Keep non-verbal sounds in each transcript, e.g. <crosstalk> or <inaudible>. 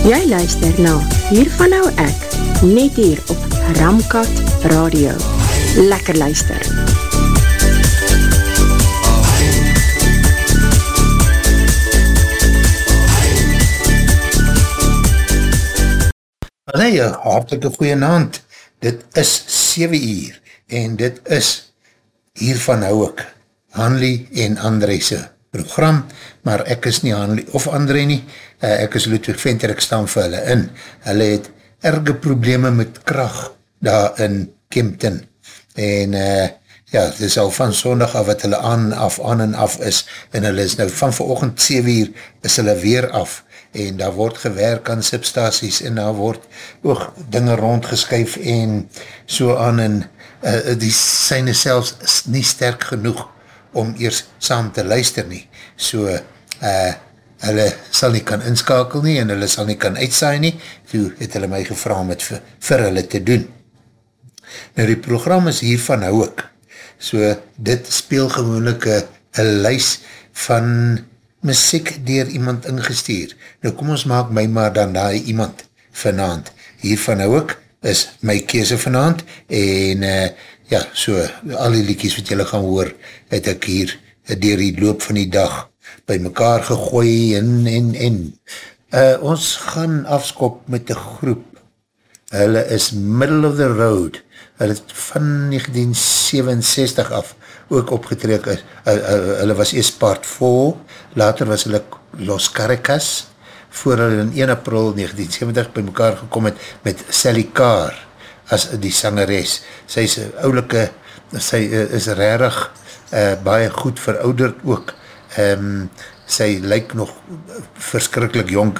Jy luister na Hiervan nou ek, net hier op Ramkat Radio. Lekker luister. Allee, hartelike goeie naand. Dit is 7 uur en dit is Hiervan nou ek, Hanlie en Andrese program, maar ek is nie Hanlie of André nie, uh, ek is Ludwig Venter, ek staan vir hulle in. Hulle het erge probleme met kracht daar in Kempton, en uh, ja, dit is al van sondag af wat hulle aan, af, aan en af is, en hulle is nou van verochend 7 uur, is hulle weer af, en daar word gewerk aan substaties, en daar word ook dinge rondgeskyf, en so aan, en uh, die syne selfs nie sterk genoeg, om eers saam te luister nie. So, uh, hulle sal nie kan inskakel nie, en hulle sal nie kan uitsaai nie, toe het hulle my gevra om het vir, vir hulle te doen. Nou, die program is hiervan hou ek. So, dit speel gewoonlik een lys van muziek dier iemand ingestuur. Nou, kom ons maak my maar dan daai iemand vanavond. Hiervan hou ek is my kese vanavond, en uh, ja, so, al die liekies wat julle gaan hoor, het ek hier dier die loop van die dag by mekaar gegooi en, en, en. Uh, ons gaan afskop met die groep. Hulle is middle of the road. Hulle het van 1967 af ook opgetrek. Uh, uh, uh, hulle was eerst part 4, later was hulle Los Caracas, voor hulle in 1 april 1970 by mekaar gekom het met Sally Carr as die sangeres. Sy is oulike, sy uh, is rarig uh, baie goed verouderd ook. Um, sy lyk nog verskrikkelijk jong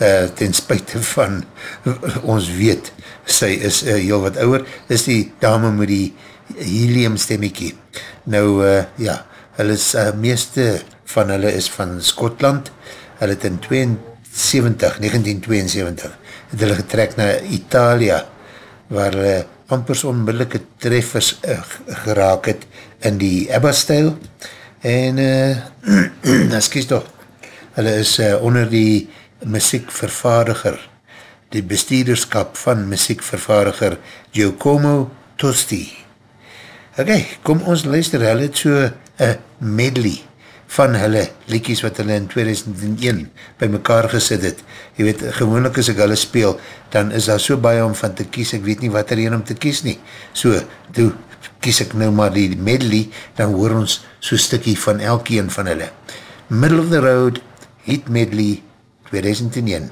uh, ten spuite van <laughs> ons weet, sy is uh, heel wat ouwer, is die dame met die helium stemmiekie. Nou, uh, ja, hulle is, uh, meeste van hulle is van Skotland, hulle het in 72, 1972, het hulle getrek na Italia, waar hulle ampers onmiddellike treffers uh, geraak het in die Ebba-stijl en uh, kies toch hulle is uh, onder die muziekvervaardiger die bestuurderskap van muziekvervaardiger Giacomo Tosti ok, kom ons luister hulle het so een medley van hulle liekies wat hulle in 2001 by mekaar gesit het. Je weet, gewoonlik as ek hulle speel, dan is daar so baie om van te kies, ek weet nie wat er een om te kies nie. So, toe kies ek nou maar die medley, dan hoor ons so stikkie van elkeen van hulle. Middle of the Road, Hit Medley 2001.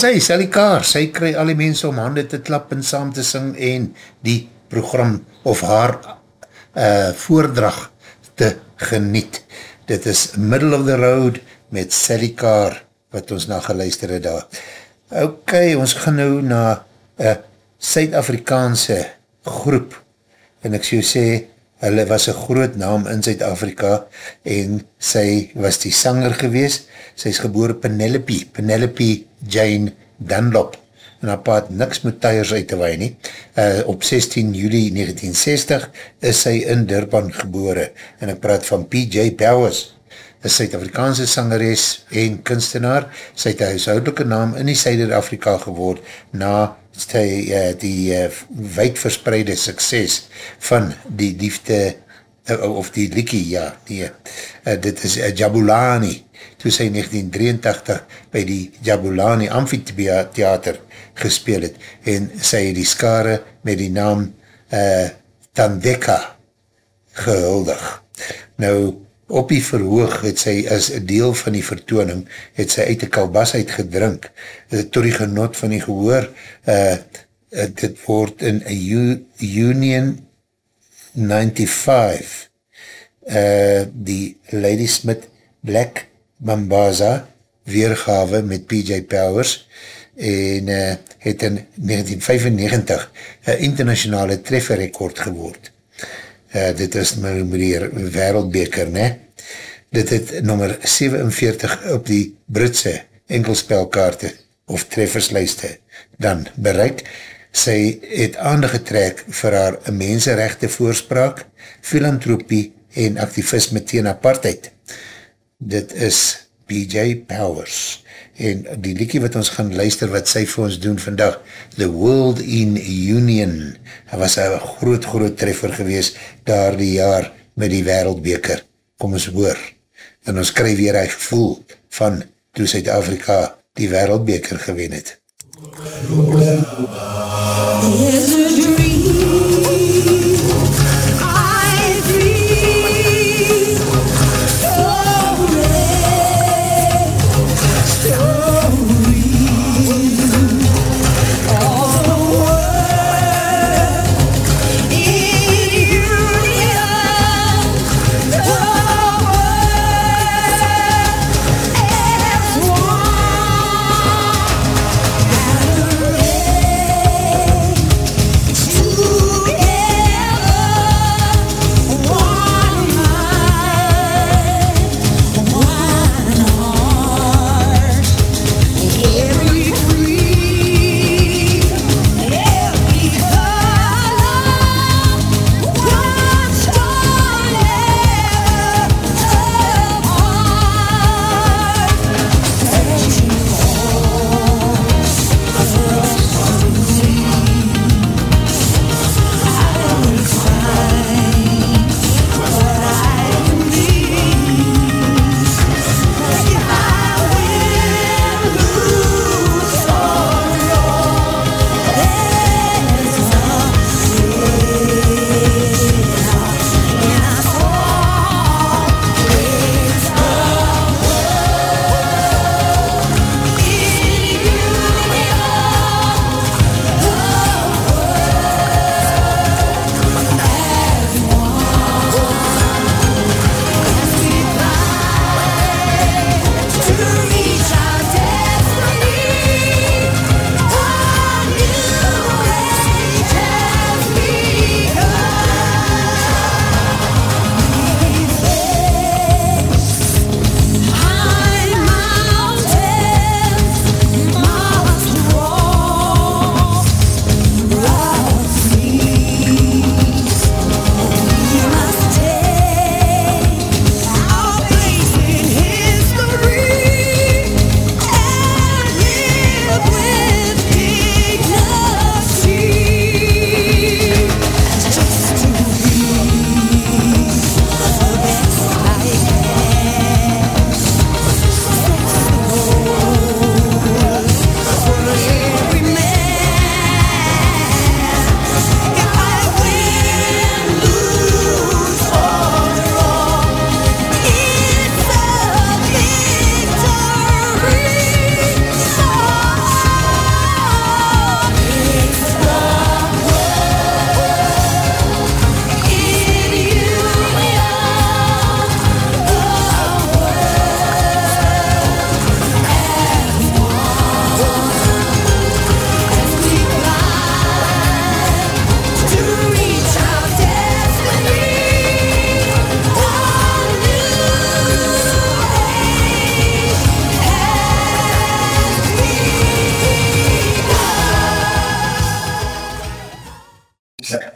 Ja, sy, Sally Kaar, sy kry al die mense om hande te klap en saam te sing en die program of haar uh, voordrag te geniet. Dit is Middle of the Road met Sally Kaar, wat ons na geluister het daar. Ok, ons gaan nou na een Suid-Afrikaanse groep en ek so sê, hulle was een groot naam in Zuid-Afrika en sy was die sanger gewees, sy is geboor Penelope, Penelope Jane Dunlop, en haar paad niks met tyers uit te waai nie. Uh, op 16 juli 1960 is sy in Durban gebore, en ek praat van P.J. Powers, een Suid-Afrikaanse sangeres en kunstenaar, sy het een huishoudelike naam in die Zuid-Afrika geword, na sy, uh, die uh, wijdverspreide sukses van die liefde, uh, of die liekie, ja, die, uh, dit is uh, Jabulani, toe sy 1983 by die Jabulani Amphitheater gespeel het, en sy het die skare met die naam uh, Tandeka gehuldig. Nou, op die verhoog het sy as deel van die vertooning, het sy uit die kalbas uitgedrink, uh, tot die genot van die gehoor, uh, dit word in Union 95, uh, die Ladysmith Black Mambaza weergawe met PJ Powers en uh, het in 1995 een internationale trefferrekord geword. Uh, dit is my meneer wereldbeker, ne? Dit het nummer 47 op die Britse enkelspelkaarte of trefferslijste dan bereik. Sy het aandig getrek vir haar mensenrechte voorspraak, filantropie en activisme teen apartheid. Dit is BJ Powers. En die liekie wat ons gaan luister wat sy vir ons doen vandag, The World in Union, hy was een groot groot treffer gewees daar die jaar met die wereldbeker, kom ons hoor, en ons kry weer een gevoel van toe Zuid-Afrika die wereldbeker gewen het. Dream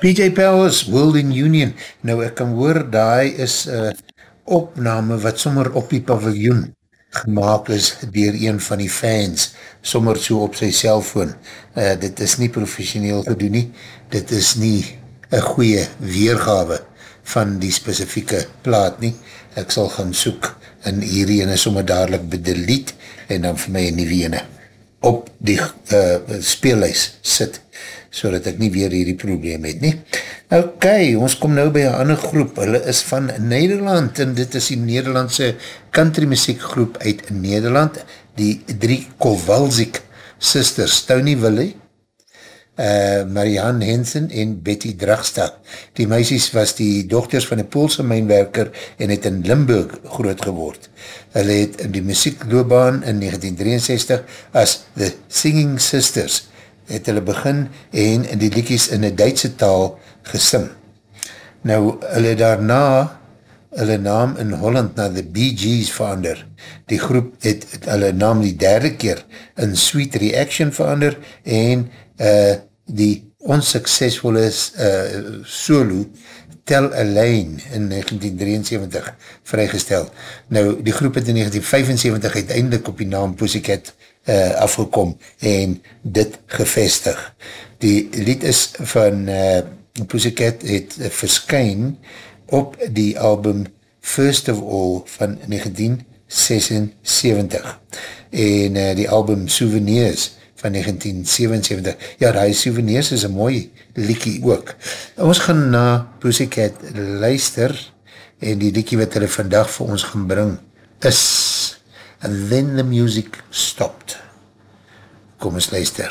PJ Powers, World in Union. Nou ek kan hoor, daai is uh, opname wat sommer op die paviljoen gemaakt is dier een van die fans, sommer so op sy cellfoon. Uh, dit is nie professioneel gedoen nie, dit is nie een goeie weergawe van die specifieke plaat nie. Ek sal gaan soek in hierdie ene sommer dadelijk bedelete en dan vir my in die wene op die uh, speellys sit so dat ek nie weer hierdie probleem het nie. Ok, ons kom nou by een ander groep, hulle is van Nederland en dit is die Nederlandse country muziek groep uit Nederland, die drie Kowalzik sisters, Tony Willie, uh, Marianne Hensen en Betty Dragsta. Die meisies was die dochters van die Poolse mijnwerker en het in Limburg groot geword. Hulle het in die muziekloobaan in 1963 as The Singing Sisters het hulle begin en die liedjes in die Duitse taal gesing. Nou, hulle daarna hulle naam in Holland na The Bee Gees verander. Die groep het, het hulle naam die derde keer in Sweet Reaction verander en uh, die onsuccesvolle uh, solo Tell a Lane in 1973 vrygestel. Nou, die groep het in 1975 uiteindelik op die naam Pussycat uh, afgekom en dit gevestig. Die lied is van uh, Pussycat het verskyn op die album First of All van 1976 en uh, die album Souvenirs van 1977. Ja, die Souvenirs is een mooi liekie ook. Ons gaan na Pussycat luister en die liekie wat hulle vandag vir ons gaan bring is And then the music stopped. Kom ons luister.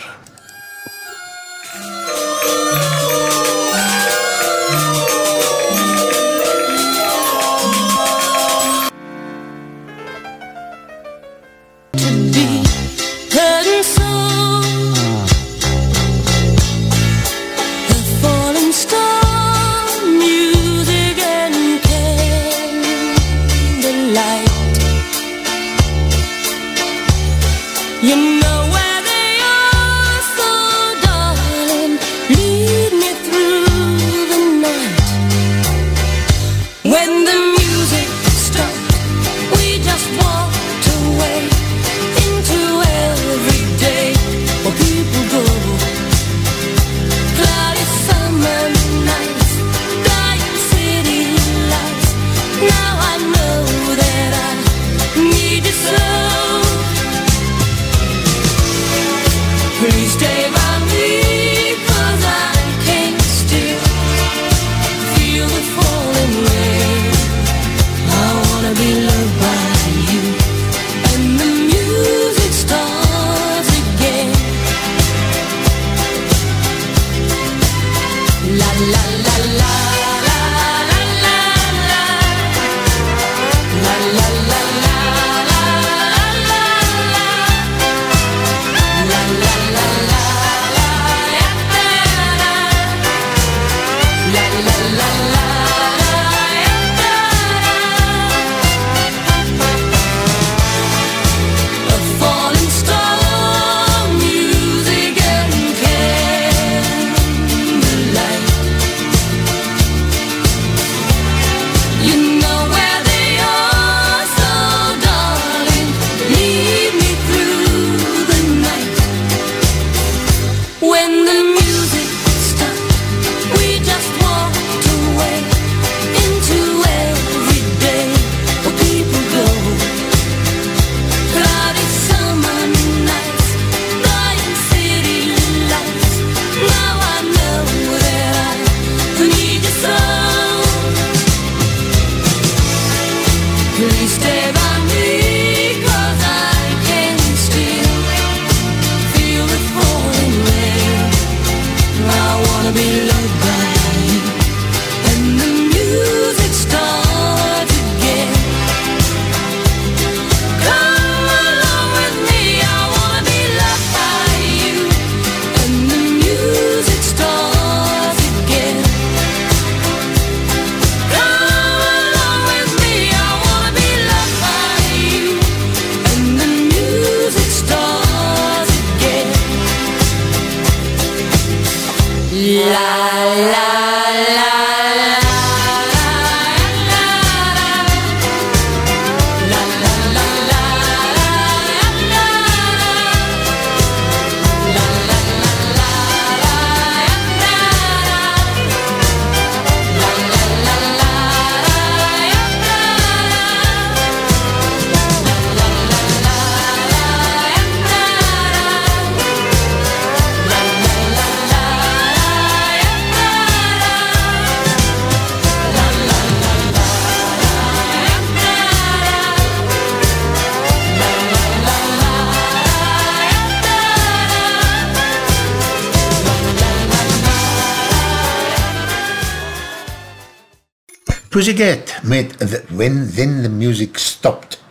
Pussycat met the, When Then The Music Stopped.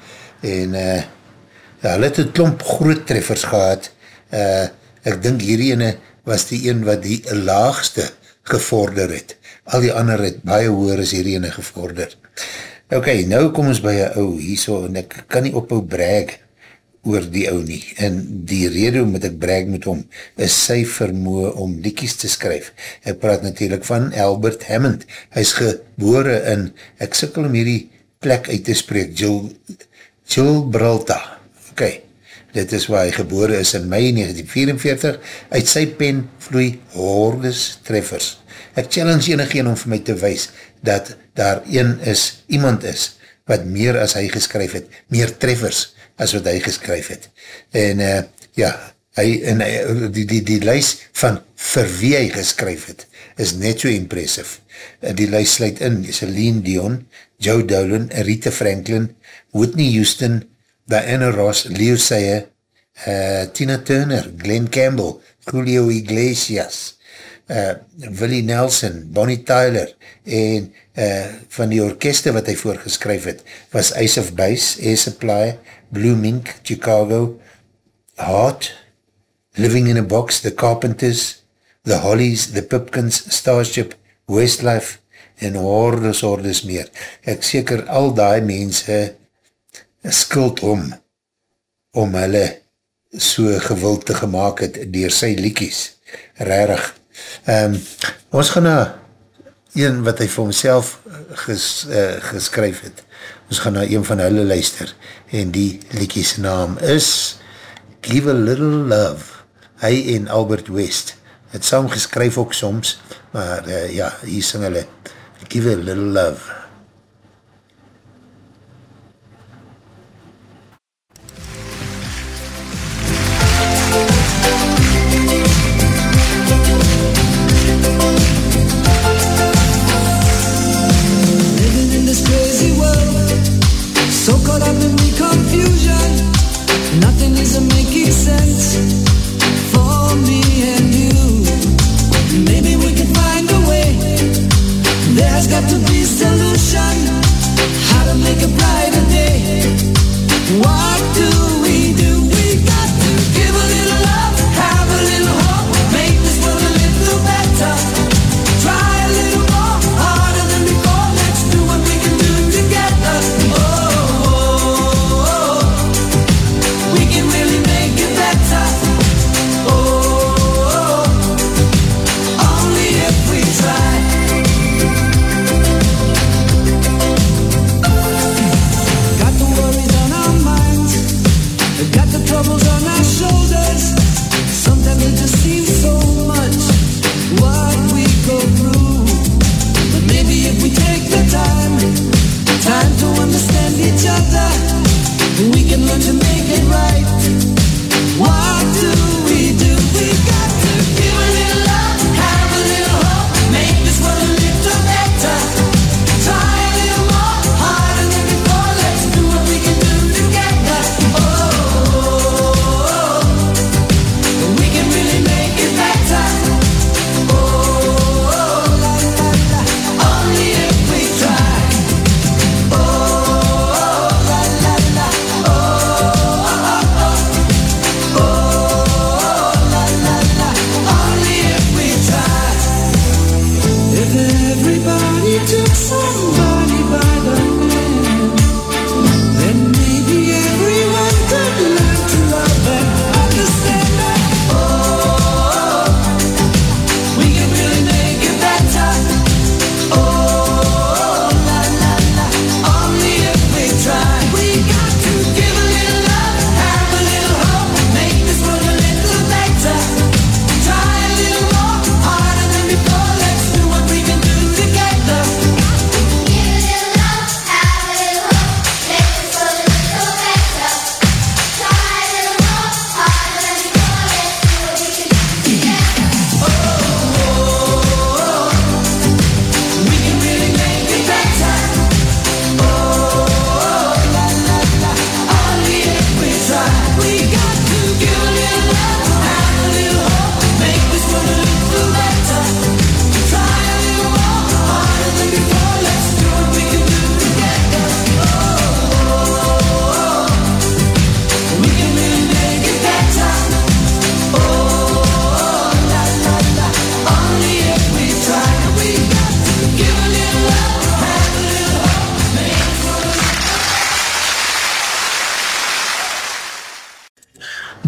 En uh, hulle het een klomp groot treffers gehad. Uh, ek dink hierdie ene was die een wat die laagste gevorder het. Al die ander het baie hoor as hierdie ene gevorder. Ok, nou kom ons by een ou hierso en ek kan nie ophou brag oor die ou nie. En die rede om ek breg met hom, is sy vermoe om liekies te skryf. Ek praat natuurlijk van Albert Hammond. Hy is gebore in, ek sikkel om hierdie plek uit te spreek, Jill, Jill Bralta. Ok, dit is waar hy gebore is in mei 1944. Uit sy pen vloei hordes treffers. Ek challenge enig een om vir my te wees, dat daar een is, iemand is, wat meer as hy geskryf het, meer treffers, as wat hy geskryf het. En uh, ja, hy, en hy, die, die, die lys van vir wie hy geskryf het, is net so impressive. Uh, die lys sluit in, Celine Dion, Joe Dolan, Rita Franklin, Whitney Houston, Diana Ross, Leo Sayer, uh, Tina Turner, Glenn Campbell, Julio Iglesias, uh, Willie Nelson, Bonnie Tyler, en uh, van die orkeste wat hy voorgeskryf het, was Ace of Base, Air Supply, Blue Mink, Chicago, Heart, Living in a Box, The Carpenters, The Hollies, The Pipkins, Starship, Westlife, en hordes, hordes meer. Ek seker al die mense skuld om, om hulle so gewild te gemaakt het, dier sy liekies. Rarig. Um, ons gaan na een wat hy vir homself ges, uh, geskryf het. Ons gaan na een van hulle luister. En die liedjes naam is Give a Little Love hy en Albert West. Het saam geskryf ook soms maar uh, ja, hier sing hulle Give a Little Love your pride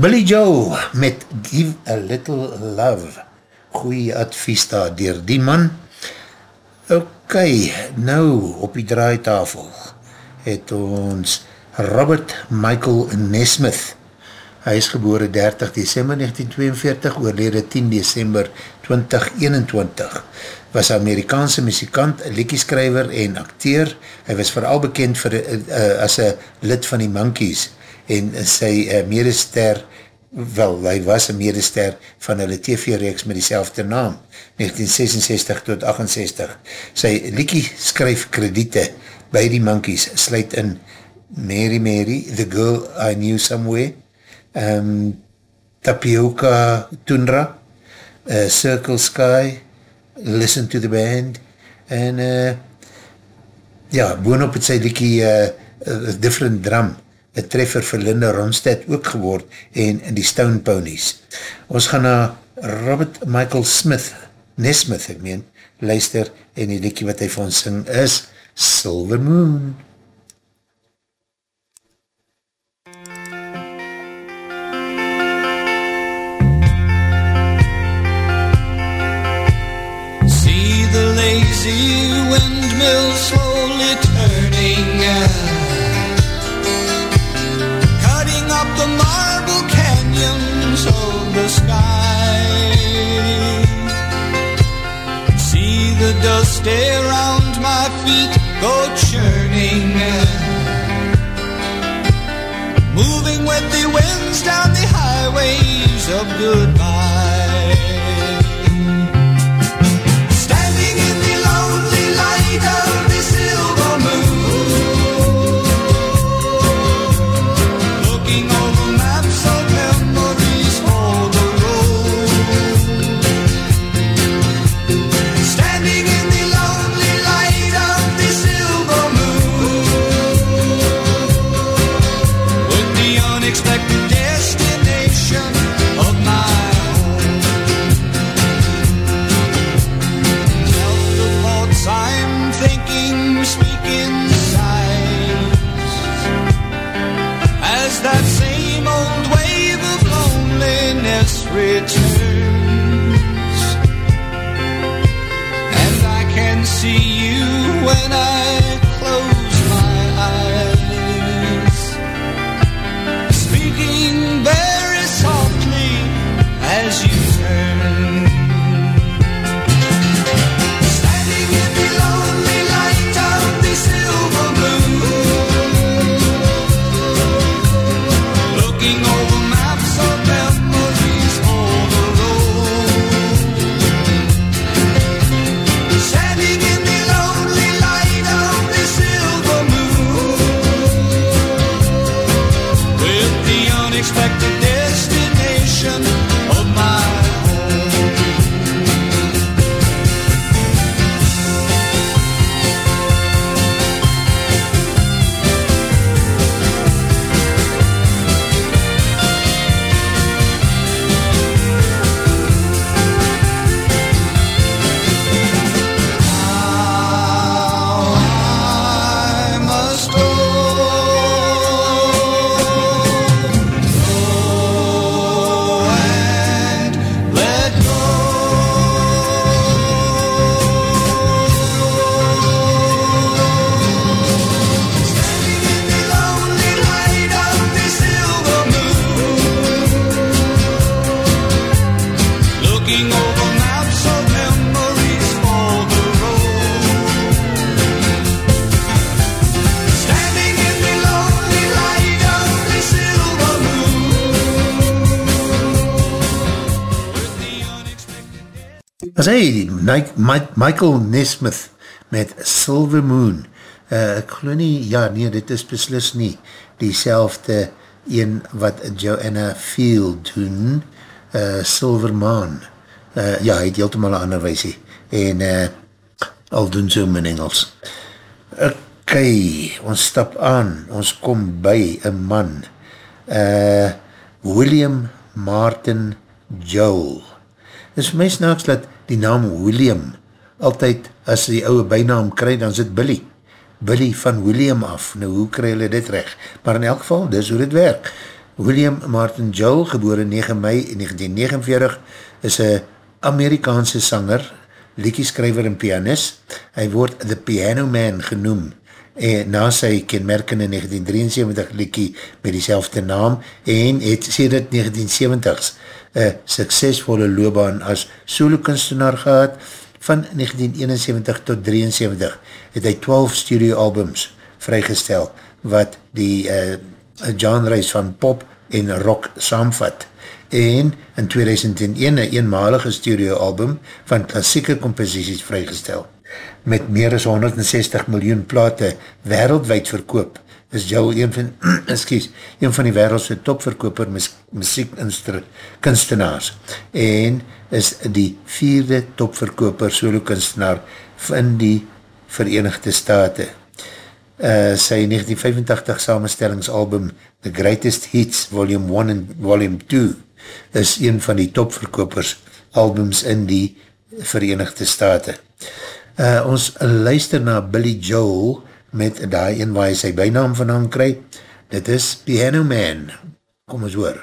Billy Joe met Give a Little Love. Goeie advies daar dier die man. Ok, nou op die draaitafel het ons Robert Michael Nesmith. Hy is gebore 30 december 1942, oorlede 10 december 2021. Was Amerikaanse muzikant, liekieskrijver en acteur. Hy was vooral bekend vir, uh, as een lid van die Monkees en sy uh, medester, wel, hy was een medester van hulle TV-reeks met die naam, 1966 tot 68. Sy liekieskryf krediete by die Monkees sluit in Mary Mary, The Girl I Knew Somewhere, um, Tapioca Tundra, uh, Circle Sky, Listen to the Band, en uh, ja, boonop het sy liekie uh, uh, Different Drum, een treffer vir Linda Ronstadt ook geword, en die Stone Ponies. Ons gaan na Robert Michael Smith, Nesmith ek meen, luister, en die liekie wat hy vir ons sing is Silver Moon. lazy windmill slowly the sky. See the dust around my feet go churning. Moving with the winds down the highways of goodbye Michael Nesmith met Silver Moon. Uh, ek geloof nie, ja nee, dit is beslis nie die selfde een wat Joanna Field doen, uh, Silver Maan. Uh, ja, hy het heeltemaal een ander weisie. En uh, al doen so in Engels. Ok, ons stap aan, ons kom by een man. Uh, William Martin Joel. Is my snaaks dat die naam William, altyd as die ouwe bijnaam kry, dan sit Billy. Billy van William af. Nou, hoe kry hulle dit recht? Maar in elk geval, dis hoe dit werk. William Martin Joel, geboren 9 mei 1949, is een Amerikaanse sanger, liedjeskrijver en pianist. Hy word The Piano Man genoem en na sy kenmerkende 1973 liedje met die naam en het sê dit 1970s een suksesvolle loopbaan as solo kunstenaar gehad van 1971 tot 73 het hy 12 studio albums vrygestel wat die uh, genres van pop en rock saamvat. En in 2001 een eenmalige studio album van klassieke composities vrygestel. Met meer as 160 miljoen plate wereldwijd verkoop, is jou een van, <clears throat> excuse, een van die wereldse topverkoper muziekkunstenaars en is die vierde topverkoper solo kunstenaar van die Verenigde Staten. Uh, sy 1985 samenstellingsalbum The Greatest Hits Volume 1 en Volume 2 is een van die topverkopers albums in die Verenigde Staten. Uh, ons luister na Billy Joel met die een waar hy sy bijnaam van hom kry. Dit is Piano Man. Kom ons hoor.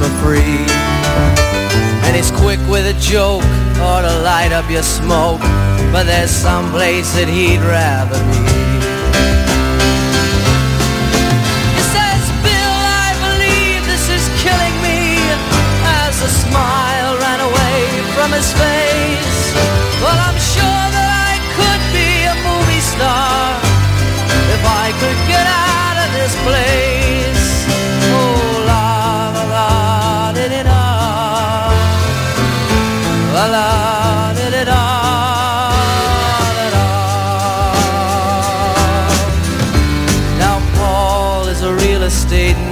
For free. And he's quick with a joke or to light up your smoke. But there's some place that he'd rather be. He says, Bill, I believe this is killing me. As a smile ran away from his face. Well, I'm sure that I could be a movie star if I could get out of this place.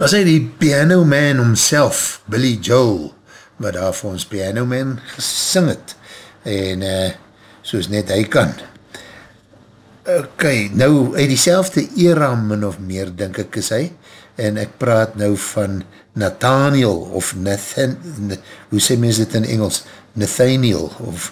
Was hy die piano man homself, Billy Joel, wat daar vir ons piano man gesing het, en uh, soos net hy kan. Ok, nou uit die era min of meer, denk ek is hy, en ek praat nou van Nathaniel, of Nathan, hoe sê mens dit in Engels? Nathaniel, of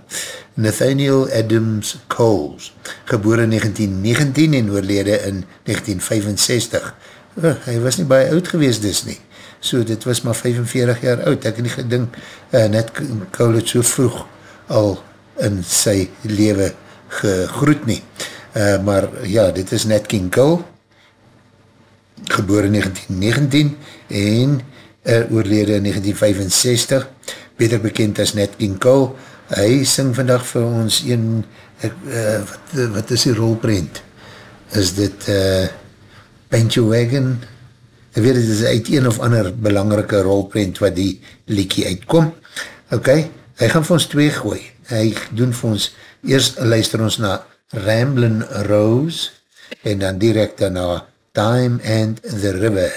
<laughs> Nathaniel Adams Coles, geboren in 1919 en oorlede in 1965. Oh, hy was nie baie oud gewees dis nie, so dit was maar 45 jaar oud, ek nie gedink, uh, net Cole het so vroeg al in sy leven gegroet nie. Uh, maar ja, dit is Nat King Cole, geboren in 1919 en uh, oorlede in 1965, beter bekend as Nat King Cole. Hy sing vandag vir ons een, uh, wat, wat is die rolprint? Is dit uh, Your Wagon? Ek weet, dit is uit een of ander belangrike rolprint wat die liekie uitkom. Ok, hy gaan vir ons twee gooi. Hy doen vir ons, eerst luister ons na Ramblin' Rose en dan direct daarna Time and the River.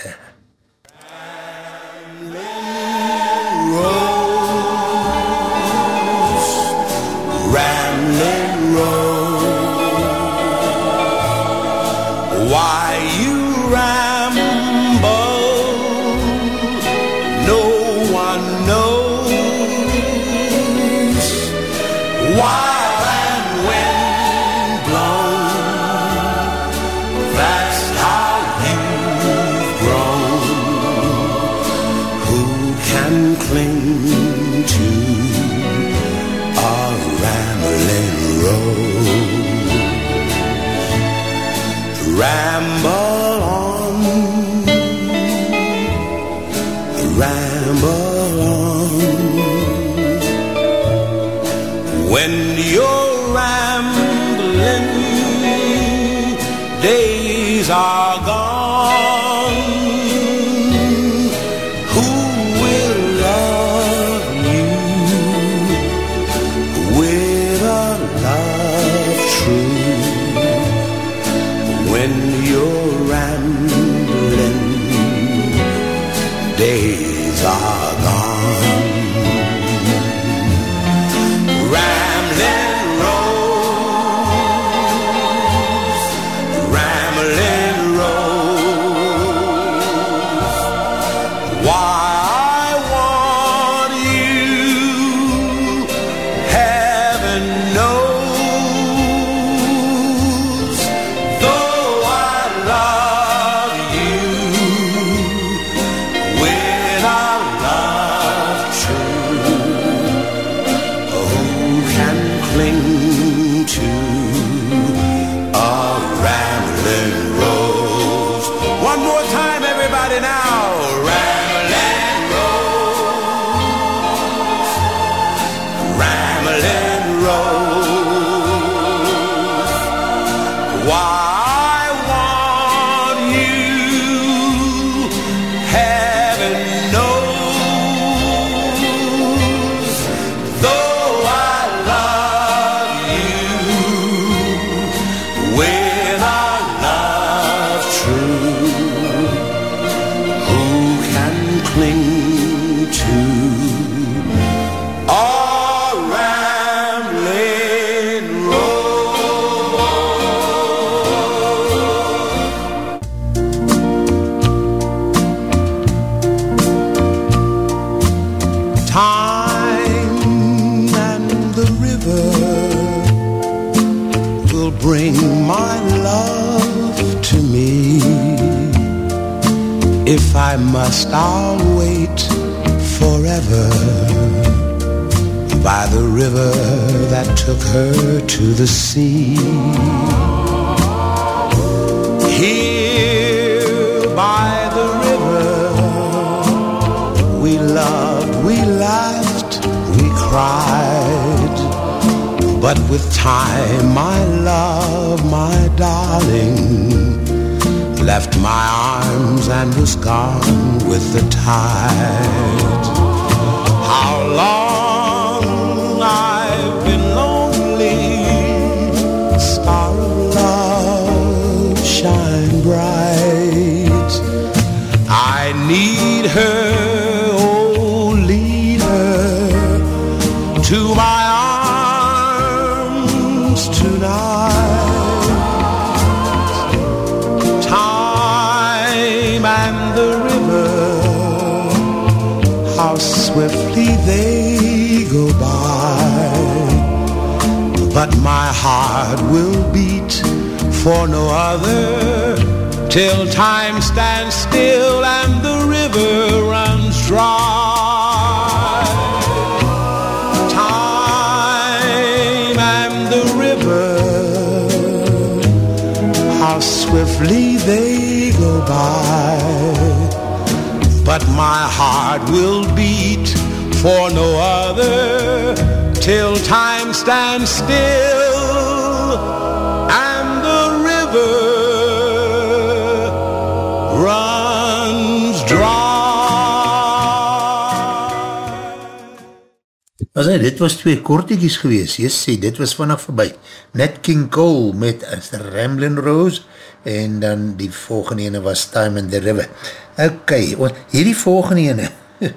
Rambling river that took her to the sea. Here by the river, we loved, we laughed, we cried. But with time, my love, my darling, left my arms and was gone with the tide. Her, oh, lead her to my arms tonight. Time and the river, how swiftly they go by. But my heart will beat for no other till time stands still dry. Time and the river, how swiftly they go by. But my heart will beat for no other till time stands still As hy, dit was twee kortekies gewees, jy sê, dit was vanaf voorbij. Nat King Cole met as Ramblin' Rose, en dan die volgende ene was Time in the River. Ok, want hierdie volgende ene, <laughs>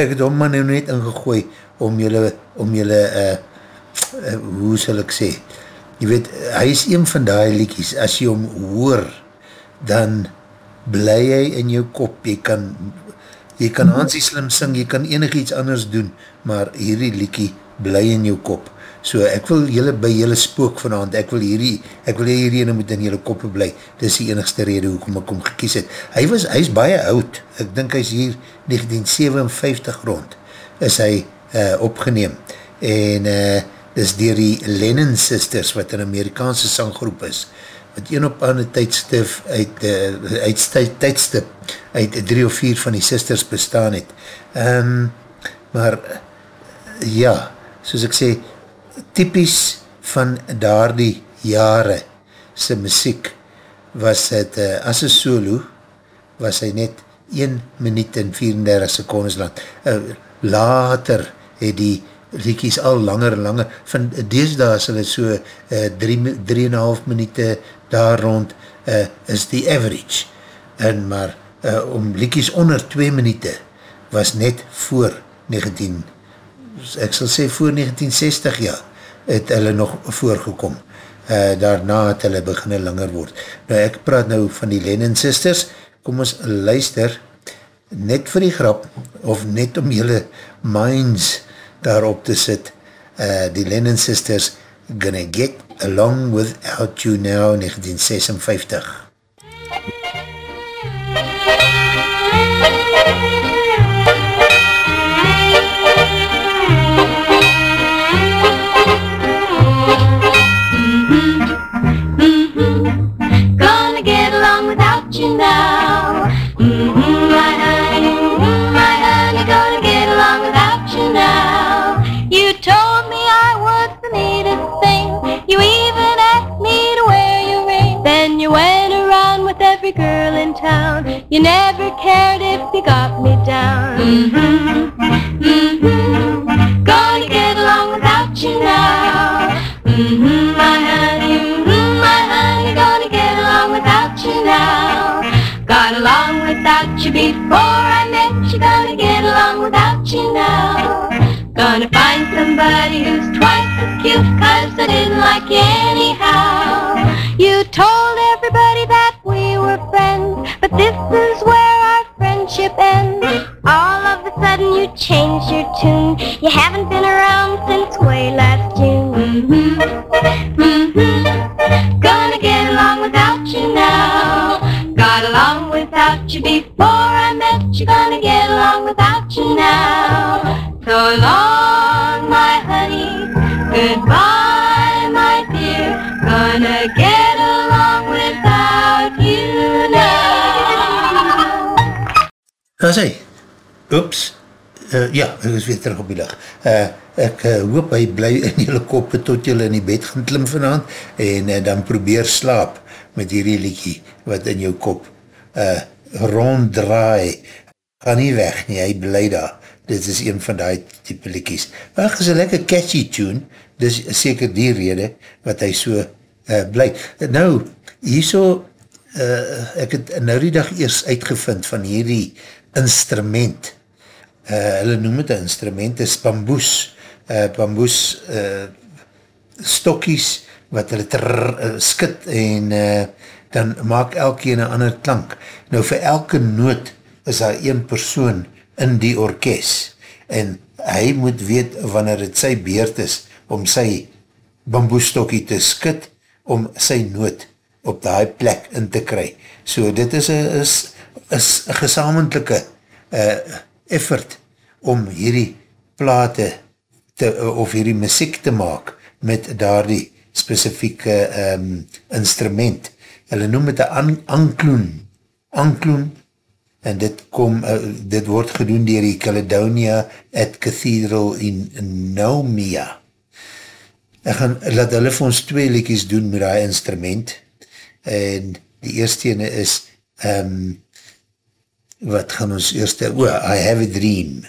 ek het hom maar nou net ingegooi, om julle, om julle, uh, uh, hoe sal ek sê, jy weet, hy is een van die liekies, as jy hom hoor, dan bly hy in jou kop, jy kan, jy kan Hansie slim sing, jy kan enig iets anders doen, maar hierdie liekie bly in jou kop. So ek wil jylle by jylle spook vanavond, ek wil hierdie, ek wil hierdie ene moet in jylle koppe bly, dit is die enigste rede hoekom ek hom gekies het. Hy was, hy is baie oud, ek dink hy is hier 1957 rond, is hy uh, opgeneem, en uh, dis dier die Lennon Sisters, wat een Amerikaanse sanggroep is, wat een op ander tydstip uit, uh, uit tydstip uit drie of vier van die sisters bestaan het. Um, maar ja, soos ek sê, typies van daar die jare sy muziek was het, uh, as een solo, was hy net 1 minuut en 34 secondes lang. Uh, later het die liekies al langer en langer, van deesdaad is hulle so 3,5 minute daar rond, uh, is die average. En maar, uh, om liekies onder 2 minute, was net voor 19, ek sal sê voor 1960 ja, het hulle nog voorgekom. Uh, daarna het hulle beginne langer word. Nou ek praat nou van die Lennon Sisters, kom ons luister, net vir die grap, of net om julle minds daarop te sit, uh, die Lennon Sisters, Gonna Get Along Without You Now, 1956. You never cared if you got me down. Mm-hmm, mm-hmm, gonna get along without you now. Mm-hmm, my honey, mm-hmm, my honey, gonna get along without you now. Got along without you before I met you, gonna get along without you now. Gonna find somebody who's twice as cute, cause I didn't like you anyhow. You told we were friends, but this is where our friendship ends. All of a sudden you changed your tune. You haven't been around since way last June. Mm-hmm, mm-hmm. Gonna get along without you now. Got along without you before I met you. Gonna get along without you now. So long, my honey. Goodbye. Daar is hy. Oeps. Uh, ja, ek is weer terug op die dag. Uh, ek uh, hoop hy bly <laughs> in jylle koppe tot jylle in die bed gaan klim vanavond en uh, dan probeer slaap met hierdie liekie wat in jou kop uh, ronddraai. Ga nie weg nie, hy bly daar. Dit is een van die type liekies. Maar is een lekker catchy tune, dis seker die rede wat hy so uh, bly. Nou, hierso, uh, ek het nou die dag eers uitgevind van hierdie instrument, uh, hulle noem het een instrument, is bamboes, uh, bamboes uh, stokkies, wat hulle ter, uh, skit en uh, dan maak elke een ander klank. Nou vir elke noot is daar een persoon in die orkest en hy moet weet wanneer het sy beurt is om sy bamboestokkie te skit om sy noot op die plek in te kry. So dit is een gesamentlijke uh, effort om hierdie plate te, of hierdie muziek te maak met daar die specifieke um, instrument. Hulle noem het een ankloen, ankloen, en dit kom, uh, dit word gedoen dier die Caledonia at Cathedral in Naumia. Ek gaan, laat hulle vir ons twee liedjes doen met die instrument, en die eerste ene is, um, wat gaan ons eerste, oh, I have a dream,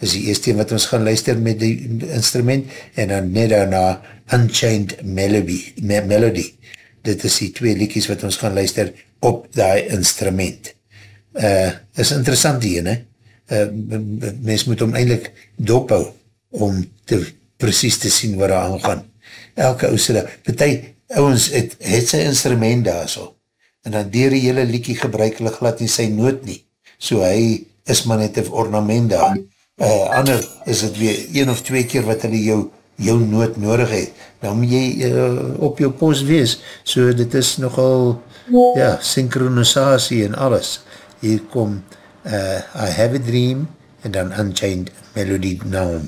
is die eerste wat ons gaan luister met die instrument, en dan net daarna Unchained Melody, me Melody. Dit is die twee liedjes wat ons gaan luister op die instrument. Uh, is interessant die ene. Uh, mens moet om eindelijk dophou om te precies te sien waar hy aangaan. Elke ouse daar, betie ouwens het, het sy instrument daar so, en dan dier die hele liekie gebruik, hulle glad nie sy noot nie, so hy is maar net een ornament daar. Uh, ander is het weer een of twee keer wat hulle jou, jou noot nodig het, dan moet jy uh, op jou post wees, so dit is nogal, ja, synchronisatie en alles. Hier kom uh, I Have a Dream en dan Unchained Melody Now.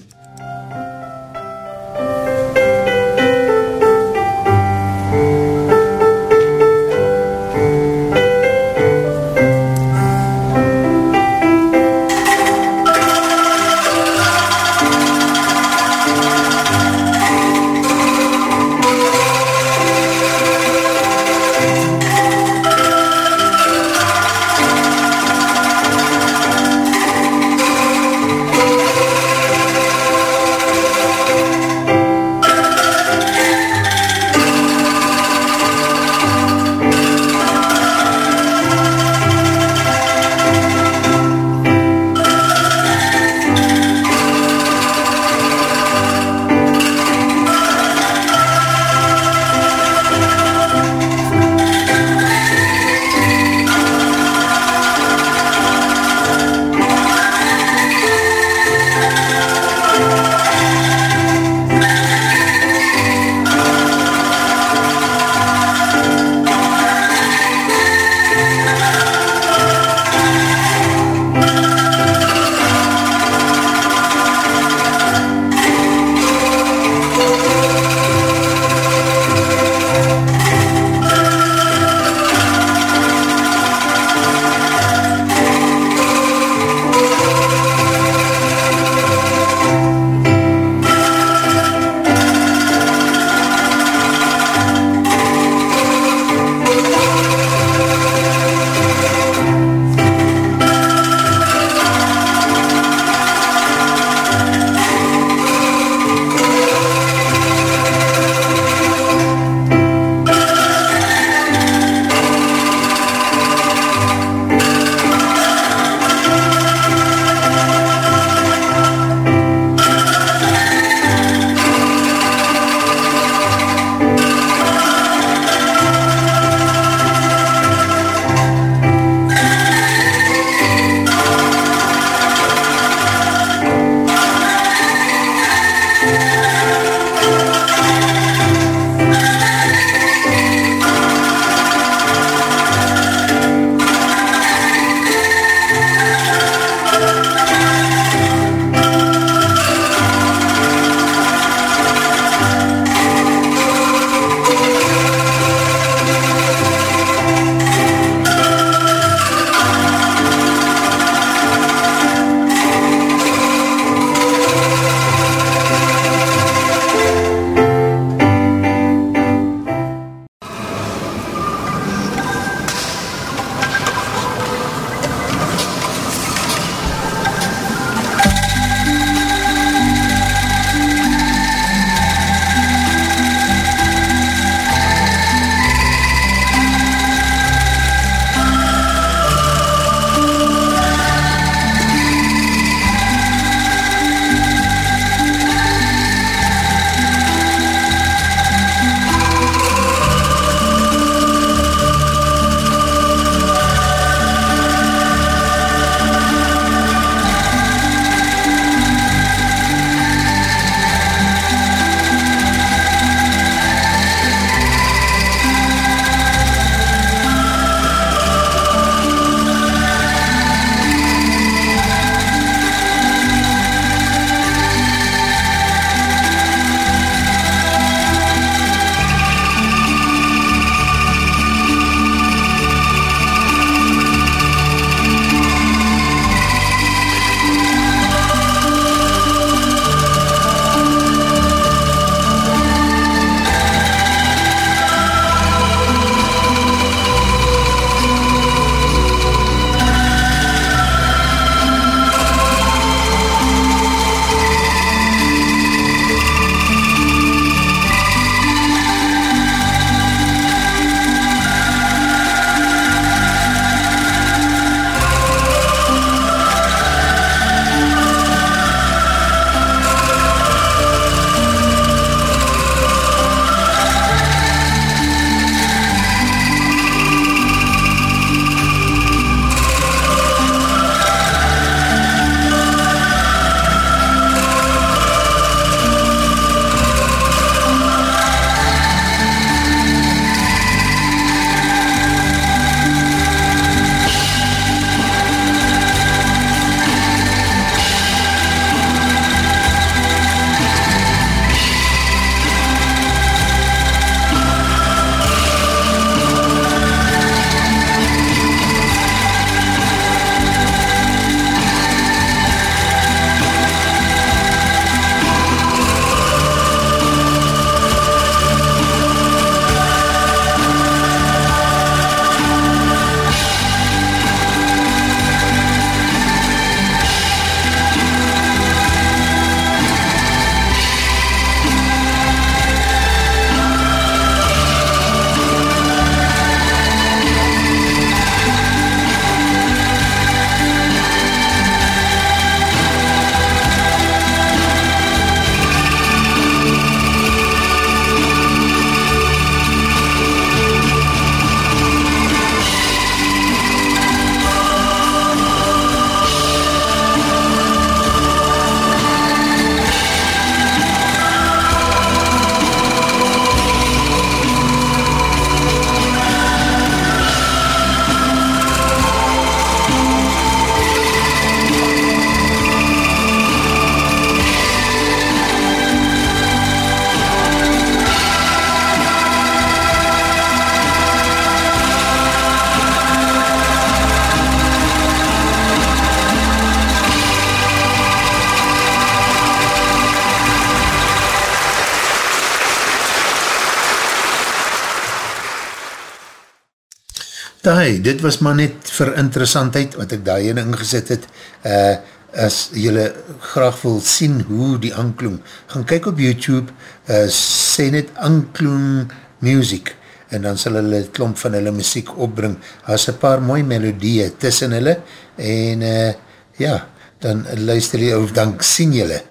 Daai, dit was maar net vir interessantheid wat ek daar in ingezet het. Uh, as jylle graag wil sien hoe die ankloem, gaan kyk op YouTube, uh, sê net ankloem music, en dan sal hulle klomp van hulle muziek opbring. Daar is een paar mooie melodieën tussen hulle, en uh, ja, dan luister jy, of dan sien jylle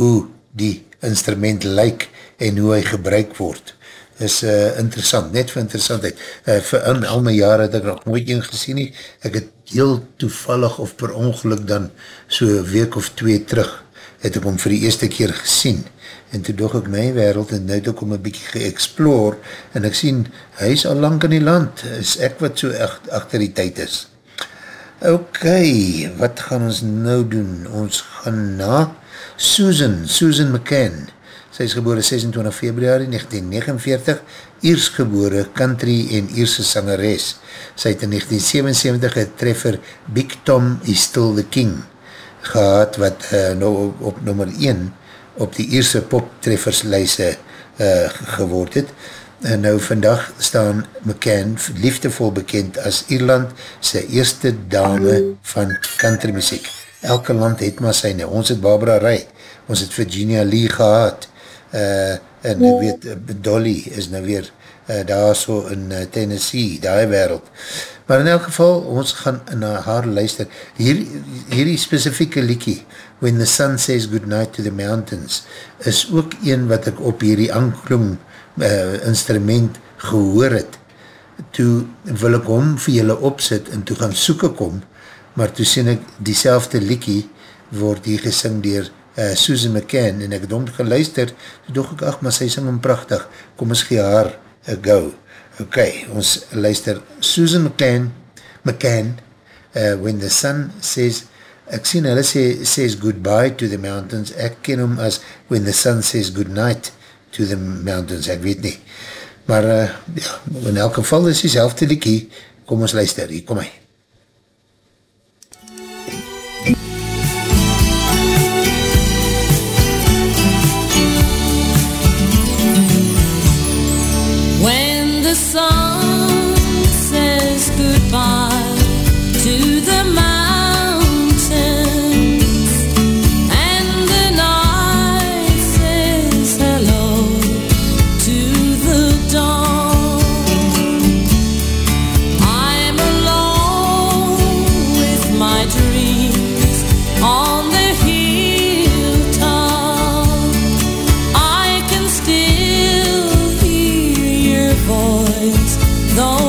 hoe die instrument lyk en hoe hy gebruik word is uh, interessant, net vir interessantheid. Uh, vir in al my jare het ek nog nooit een gesien nie. Ek het heel toevallig of per ongeluk dan so week of twee terug het ek hom vir die eerste keer gesien. En toe doog ek my wereld en nou het ek hom een bykie ge-explore en ek sien, hy is al lang in die land. Is ek wat so echt achter die tyd is. Ok, wat gaan ons nou doen? Ons gaan na Susan, Susan McCann. Sy is gebore 26 februari 1949, Iers gebore country en Ierse sangeres. Sy het in 1977 het treffer Big Tom is Still the King gehad wat uh, nou op, op nummer 1 op die Ierse poptrefferslijse uh, geword het. En nou vandag staan McCann liefdevol bekend as Ierland sy eerste dame van country muziek. Elke land het maar syne. Ons het Barbara Rai, ons het Virginia Lee gehad, uh, en ek weet, uh, Dolly is nou weer uh, daar so in uh, Tennessee, die wereld. Maar in elk geval, ons gaan na haar luister. Hier, hierdie specifieke liekie, When the Sun Says Goodnight to the Mountains, is ook een wat ek op hierdie ankloem uh, instrument gehoor het. Toe wil ek hom vir julle opsit en toe gaan soeken kom, maar toe sien ek diezelfde liekie word hier gesing dier uh, Susan McCann, en ek het hom geluister, toe doog ek, ach, maar sy sing hom prachtig, kom ons gee haar a go. Ok, ons luister Susan McCann, McCann, uh, when the sun says, ek sien hulle sê, says goodbye to the mountains, ek ken hom as when the sun says goodnight to the mountains, ek weet nie. Maar uh, ja, in elk geval is die selfde liekie, kom ons luister, hier kom hy. No. Though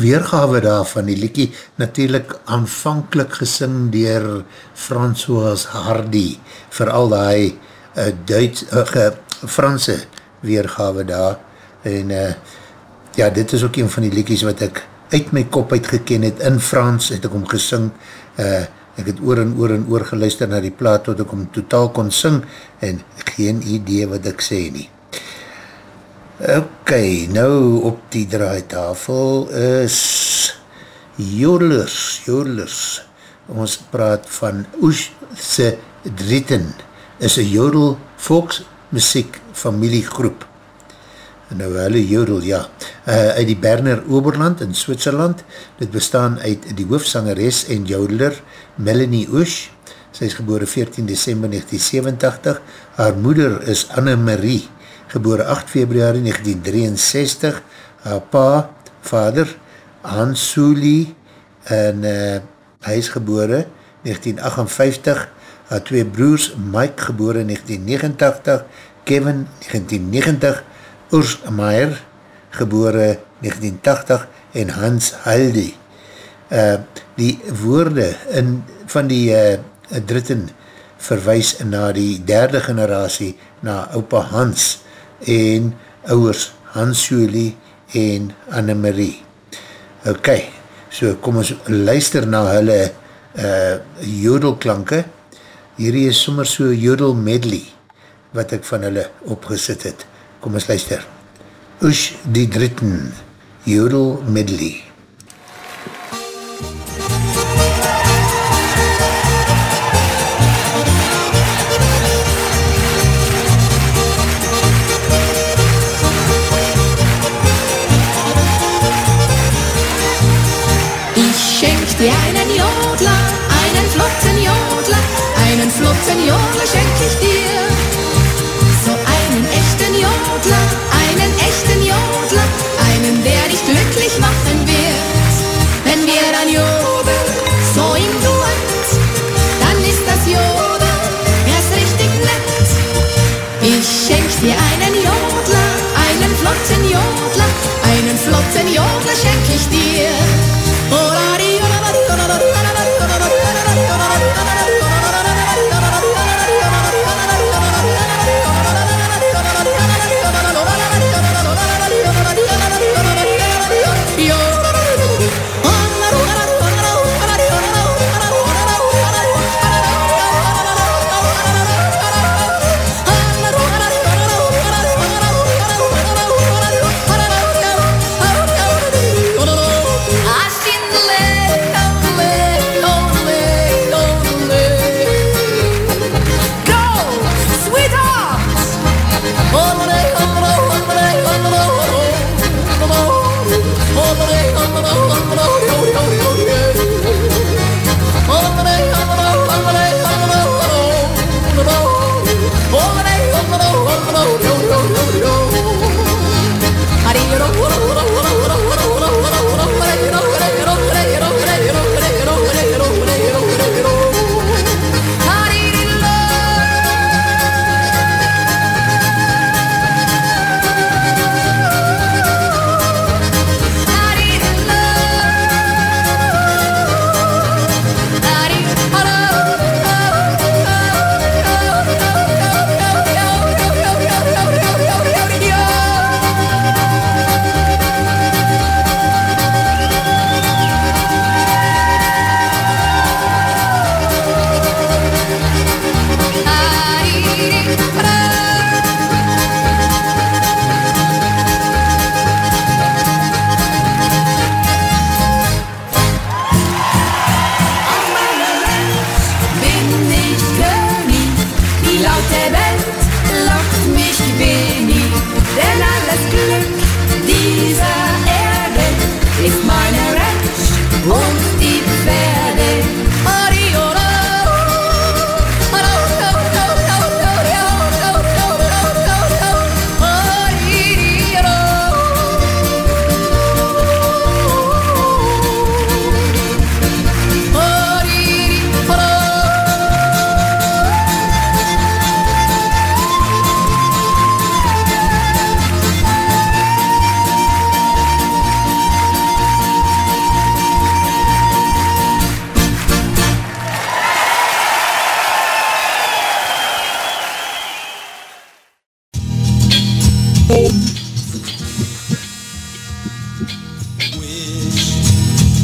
weergawe daar van die liekie, natuurlijk aanvankelijk gesing dier François Hardy, vooral die uh, Duits, uh, Franse weergawe daar, en uh, ja, dit is ook een van die liekies wat ek uit my kop uitgeken het, in Frans het ek om gesing, uh, ek het oor en oor en oor geluister na die plaat, tot ek om totaal kon sing, en geen idee wat ek sê nie. Ok, nou op die draaitafel is Jodelers, Jodelers. Ons praat van Oeste Dritten, is een Jodel volksmuziek familiegroep. Nou hulle Jodel, ja. Uh, uit die Berner Oberland in Switserland. Dit bestaan uit die hoofsangeres en Jodeler Melanie Oesch. Sy is geboren 14 december 1987. Haar moeder is Anne-Marie geboore 8 februari 1963, haar pa, vader, Hans Souli, en uh, hy is geboore 1958, haar twee broers, Mike geboore 1989, Kevin 1990, Urs Meijer geboore 1980, en Hans Haldi. Uh, die woorde in, van die uh, dritten verwijs na die derde generatie, na opa Hans, en ouwers Hans Julie en Annemarie. Ok, so kom ons luister na hulle uh, jodelklanke. Hierdie is sommer so jodel medley wat ek van hulle opgesit het. Kom ons luister. Oesh die dritten, jodel medley.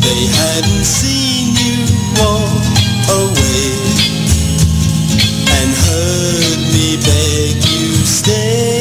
they hadn't seen you walk away and heard me beg you stay.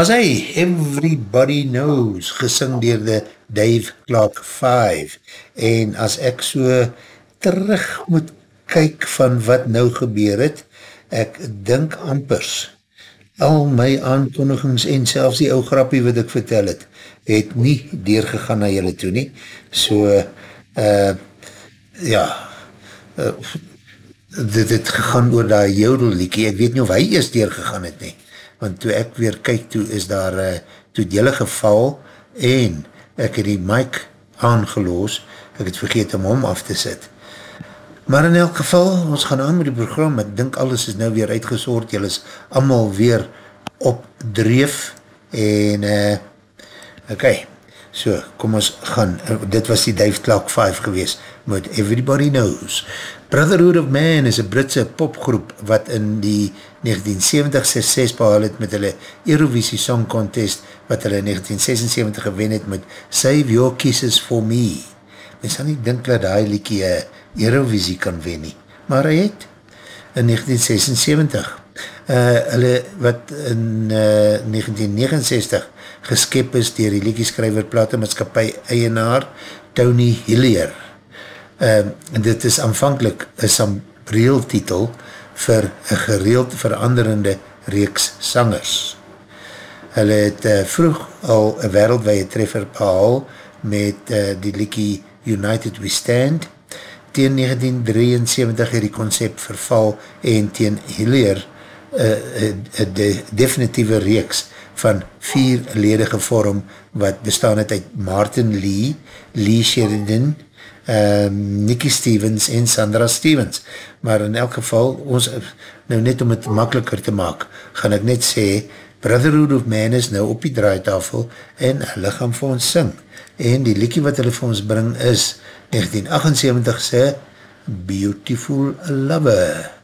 As hy, Everybody Knows, gesing dier de Dave Clark 5, en as ek so terug moet kyk van wat nou gebeur het, ek dink ampers, al my aankondigings en selfs die ou grappie wat ek vertel het, het nie deurgegaan na julle toe nie, so, uh, ja, uh, dit het gegaan oor die jodeliekie, ek weet nie of hy eers deurgegaan het nie, want toe ek weer kyk toe is daar uh, toe dele geval en ek het die mic aangeloos, ek het vergeet om hom af te sit. Maar in elk geval, ons gaan aan met die program, ek dink alles is nou weer uitgesoord, jy is allemaal weer op dreef en uh, ok, so, kom ons gaan, uh, dit was die Dave Clark 5 gewees, met Everybody Knows. Brotherhood of Man is een Britse popgroep wat in die 1970 succes behal het met hulle Eurovisie Song Contest wat hulle in 1976 gewen het met Save Your Kisses For Me. Mens sal nie dink dat hy liekie Eurovisie kan wen nie, maar hy het in 1976 uh, hulle wat in uh, 1969 geskep is dier die liekieskrijver platemaatskapie eienaar Tony Hillier. Uh, dit is aanvankelijk een sambreel titel vir een gereeld veranderende reeks sangers. Hulle het uh, vroeg al een wereldwee treffer behaal met uh, die liekie United We Stand. Tegen 1973 het die concept verval en tegen Hillier uh, de definitieve reeks van vier ledige vorm wat bestaan het uit Martin Lee, Lee Sheridan, um, Nicky Stevens en Sandra Stevens. Maar in elk geval, ons, nou net om het makkeliker te maak, gaan ek net sê, Brotherhood of Man is nou op die draaitafel en hulle gaan vir ons sing. En die liekie wat hulle vir ons bring is 1978 se Beautiful Lover.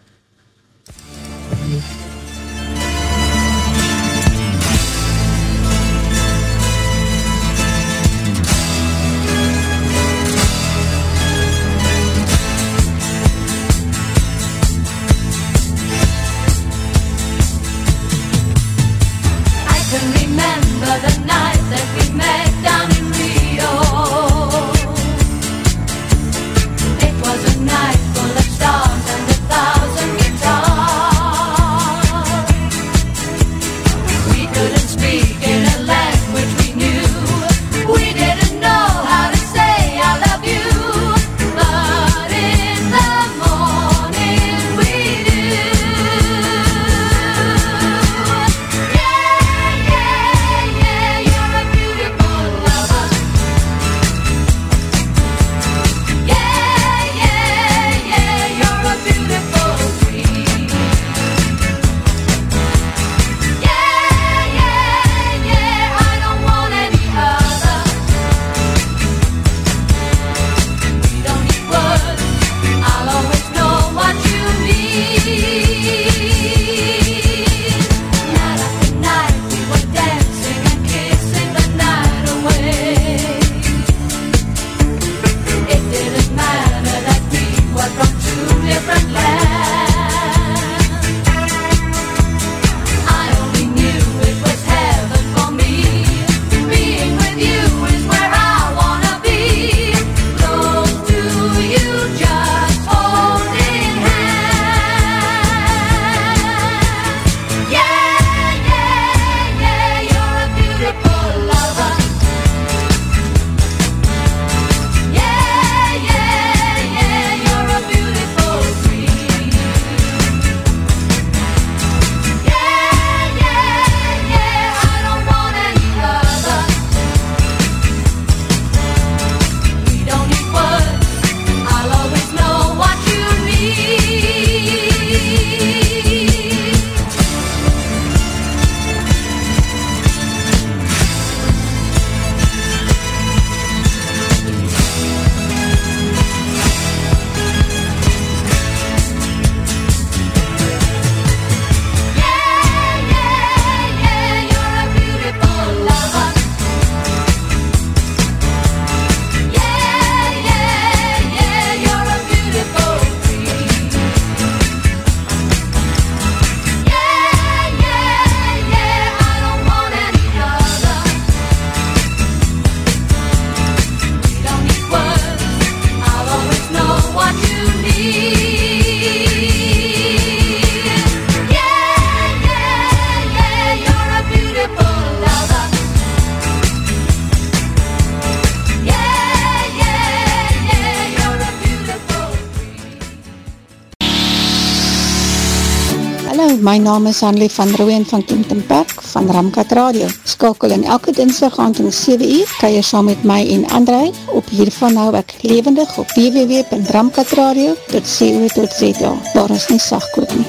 My naam is Hanlie van Rooyen van Kempton Park van Ramkat Radio. Skakel in elke dinsdag aand om 7 uur kan jy saam met my en André op hiervan nou ek levendig op www.ramkatradio.co.za waar ons nie sag koop nie.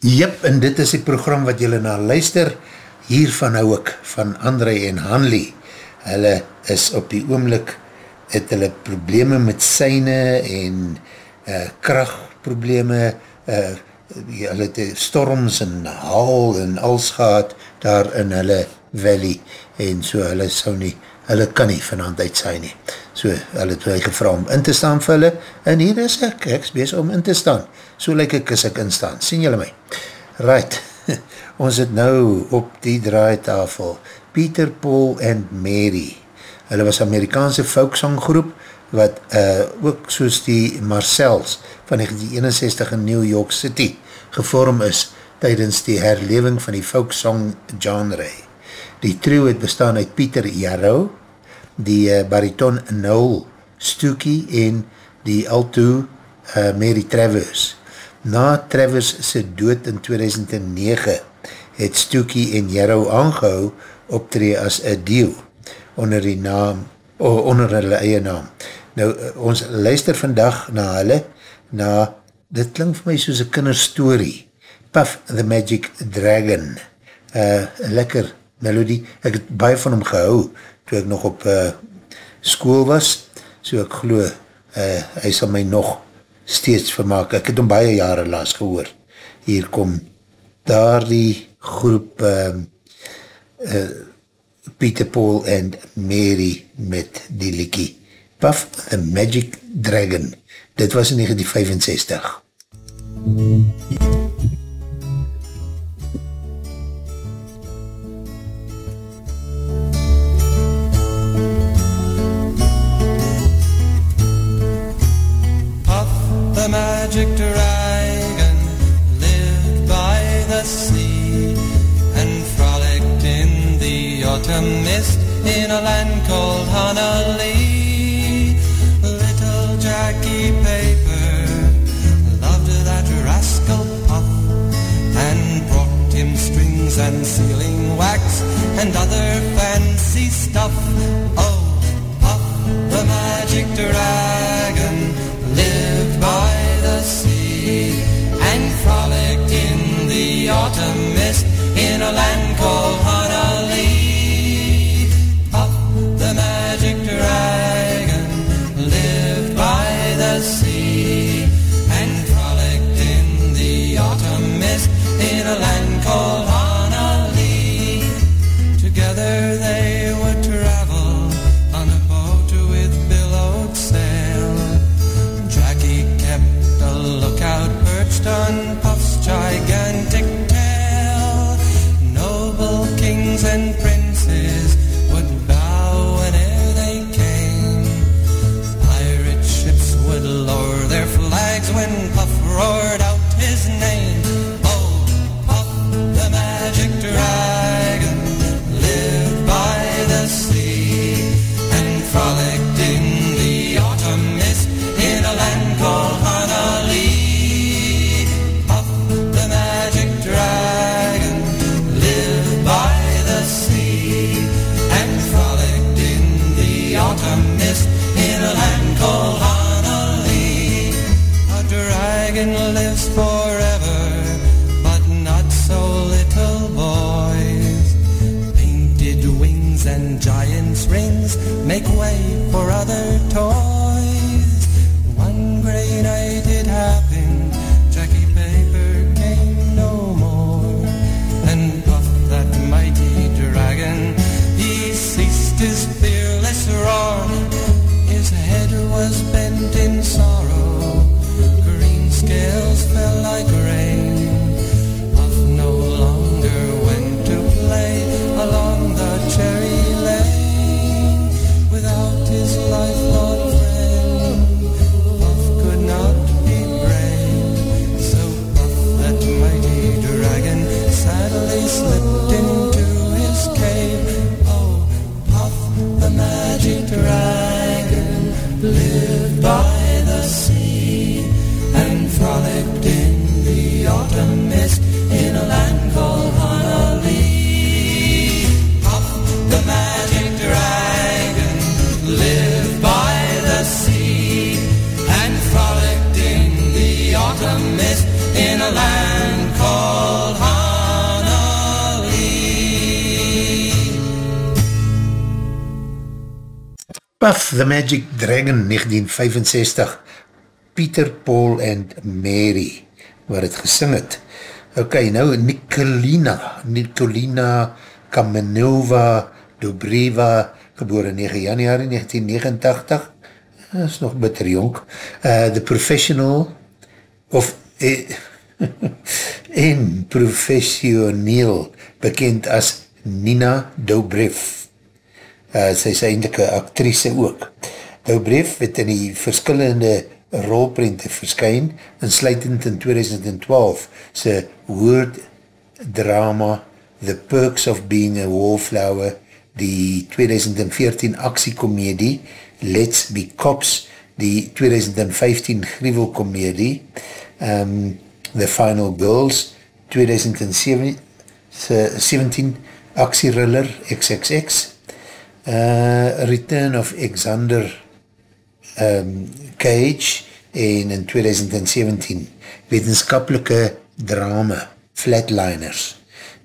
Jep, en dit is die program wat jylle na luister, hiervan hou ek, van André en Hanlie. Hulle is op die oomlik, het hulle probleme met syne en uh, krachtprobleme, uh, hulle het storms en haal en als gehad daar in hulle valley, en so hulle sou nie, hulle kan nie vanavond uitsaai nie. So, hulle het my gevra om in te staan vir hulle, en hier is ek, ek is bezig om in te staan. So lyk ek as ek instaan. Sien julle my? Right, <laughs> ons het nou op die draaitafel Peter, Paul en Mary. Hulle was Amerikaanse folksonggroep wat uh, ook soos die Marcells van 1961 in New York City gevorm is tydens die herleving van die folksong genre. Die trio het bestaan uit Pieter Jarrow, die uh, bariton Noel Stookie en die alto uh, Mary Travers. Na Travers sy dood in 2009 het Stookie en Jarrow aangehou optree as a deal onder die naam, onder hulle eie naam. Nou, uh, ons luister vandag na hulle, na, dit klink vir my soos een kinderstory, Puff the Magic Dragon, uh, lekker melodie, ek het baie van hom gehou, toe ek nog op uh, school was, so ek glo, uh, hy sal my nog steeds vermaak, ek het hom baie jare laas gehoor, hier kom daar die groep uh, uh, Peter Paul en Mary met die liekie Puff the Magic Dragon dit was in 1965 magic dragon lived by the sea and frolicked in the autumn mist in a land called Honolulu. And other fancy stuff. Oh, Puff the magic dragon lived by the sea and frolicked in the autumn mist in a land called the Magic Dragon 1965 Peter, Paul and Mary waar het gesing het. Ok, nou Nicolina Nicolina Kamenova Dobreva geboren 9 januari 1989 dat is nog bitter jonk uh, The Professional of eh, <laughs> en professioneel bekend as Nina Dobrev uh, sy is eindelijk een actrice ook. Dobrev het in die verskillende rolprente verskyn, insluitend in 2012, sy woord drama The Perks of Being a Wallflower, die 2014 actiekomedie Let's Be Cops, die 2015 grievelkomedie um, The Final Girls, 2017 actieriller XXX, uh, Return of Alexander um, Cage en in 2017 wetenskapelike drama Flatliners.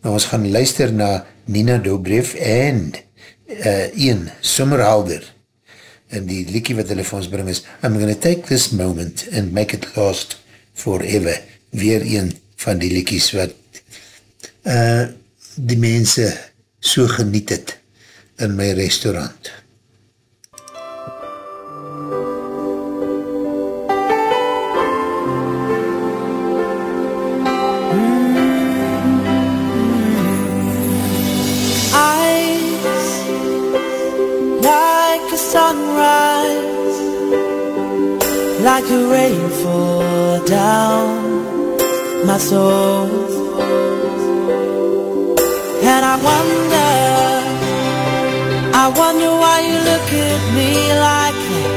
Nou ons gaan luister na Nina Dobrev en uh, Ian Sommerhalder en die liekie wat hulle vir ons bring is I'm gonna take this moment and make it last forever. Weer een van die liekies wat uh, die mense so geniet het in my restaurant. sunrise like a rainfall down my soul and I wonder I wonder why you look at me like that.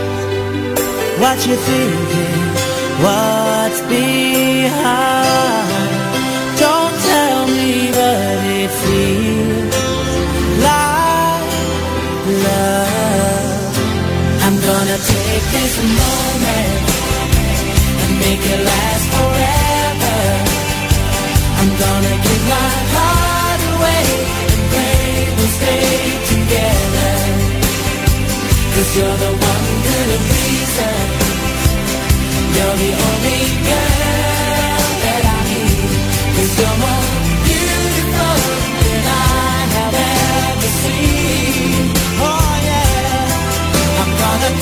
What you thinking? What's behind? Don't tell me but it feels like love. I'm gonna take this moment and make it last you're the one good reason. You're the only girl that I need. Cause you're more beautiful than I have ever seen. Oh yeah. I'm gonna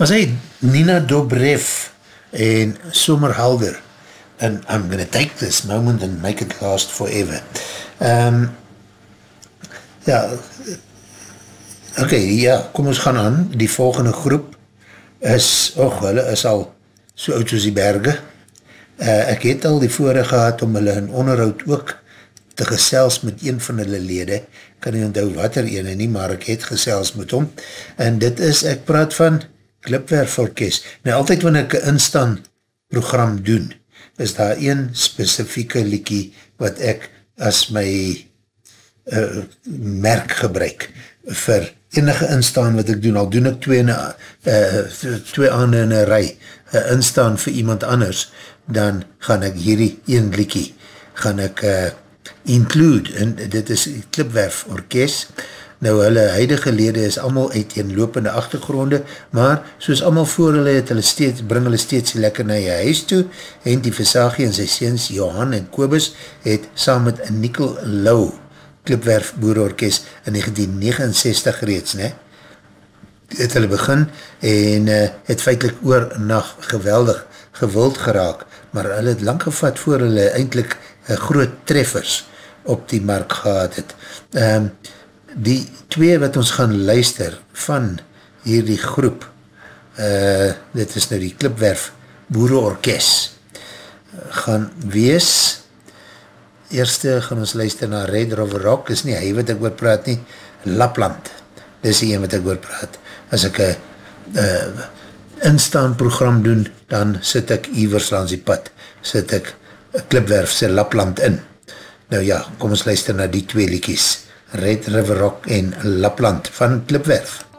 was hy Nina Dobrev en Sommer Halder and I'm gonna take this moment and make it last forever. Um, ja, ok, ja, kom ons gaan aan, die volgende groep is, och, hulle is al so oud soos die berge. Uh, ek het al die voorre gehad om hulle in onderhoud ook te gesels met een van hulle lede, kan nie onthou wat er ene nie, maar ek het gesels met hom, en dit is, ek praat van Klipwerforkest. Nou, altyd wanneer ek een instaan program doen, is daar een specifieke liekie wat ek as my uh, merk gebruik vir enige instaan wat ek doen, al doen ek twee, uh, twee aande in een rij, uh, instaan vir iemand anders, dan gaan ek hierdie een liekie, gaan ek uh, include, en dit is Klipwerf Orkest, Nou hulle huidige lede is allemaal uit een lopende achtergronde, maar soos allemaal voor hulle het, hulle steeds, bring hulle steeds lekker na jy huis toe, en die Versagie en sy seens Johan en Kobus het saam met Nikkel Lau Klipwerf Boerorkest in 1969 reeds, ne? het hulle begin en uh, het feitlik oor nacht geweldig gewild geraak, maar hulle het lang gevat voor hulle eindelijk uh, groot treffers op die mark gehad het. Um, die twee wat ons gaan luister van hierdie groep, uh, dit is nou die Klipwerf Boereorkest, gaan wees, eerste gaan ons luister na Red Rover Rock, is nie hy wat ek oor praat nie, Lapland, dis die een wat ek oor praat, as ek een uh, instaan program doen, dan sit ek Ivers langs die pad, sit ek Klipwerf sy Lapland in, nou ja, kom ons luister na die twee liekies, Red River Rock en Lapland van Klipwerf.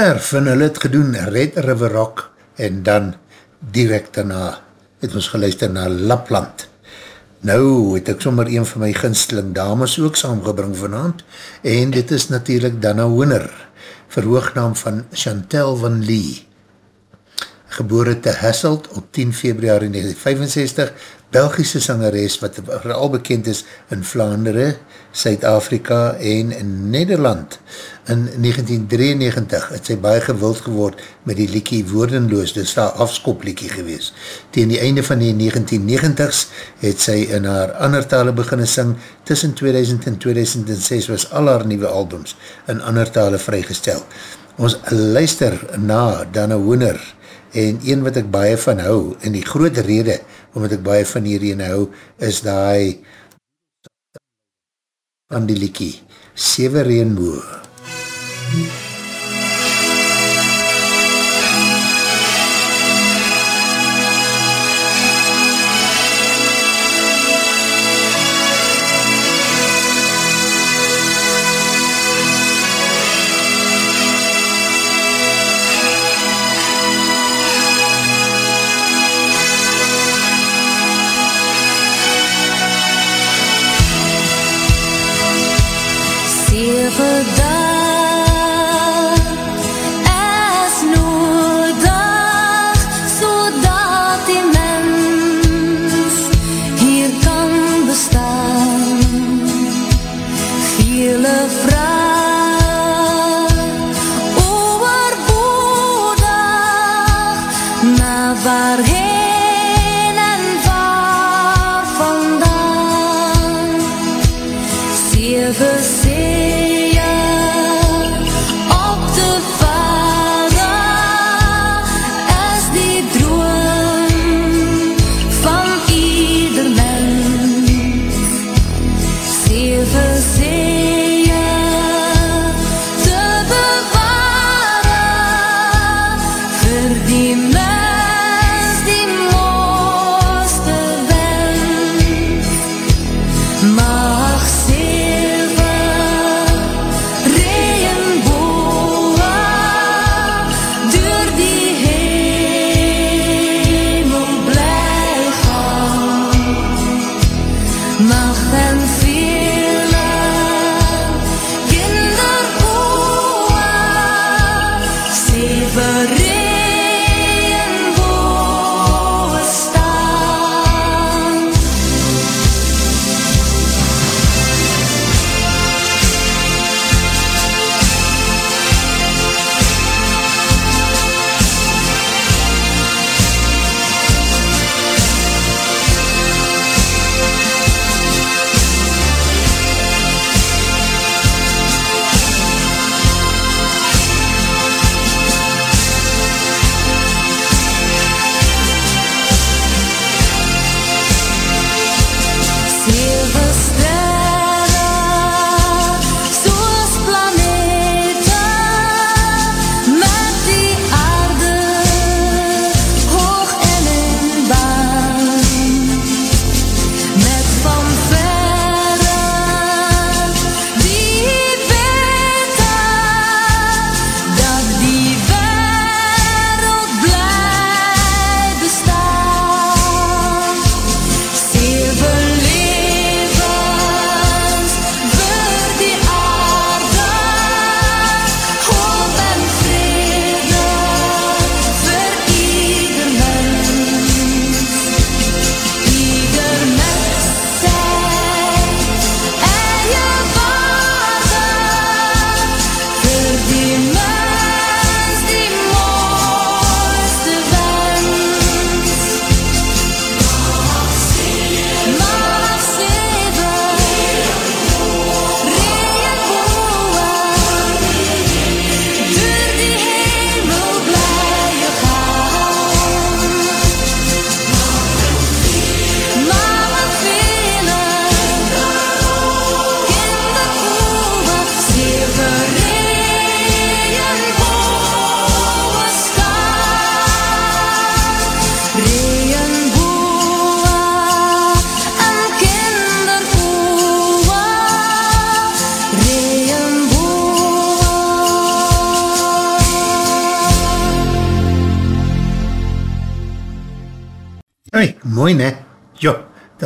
Klipwerf, en hulle het gedoen Red River Rock, en dan direct daarna het ons geluister na Lapland. Nou het ek sommer een van my ginsteling dames ook saamgebring vanavond, en dit is natuurlijk Dana Winner, verhoognaam van Chantal van Lee. Gebore te Hasselt op 10 februari 1965, Belgische sangeres wat al bekend is in Vlaanderen, Suid-Afrika en in Nederland. In 1993 het sy baie gewild geword met die liekie Woordenloos, dit is daar afskopliekie gewees. Tegen die einde van die 1990s het sy in haar ander tale beginne sing, tussen 2000 en 2006 was al haar nieuwe albums in ander tale vrygestel. Ons luister na Dana Hooner en een wat ek baie van hou, en die grote rede omdat ek baie van hierin hou, is die van die liekie, Sewe Reenboe. MUZIEK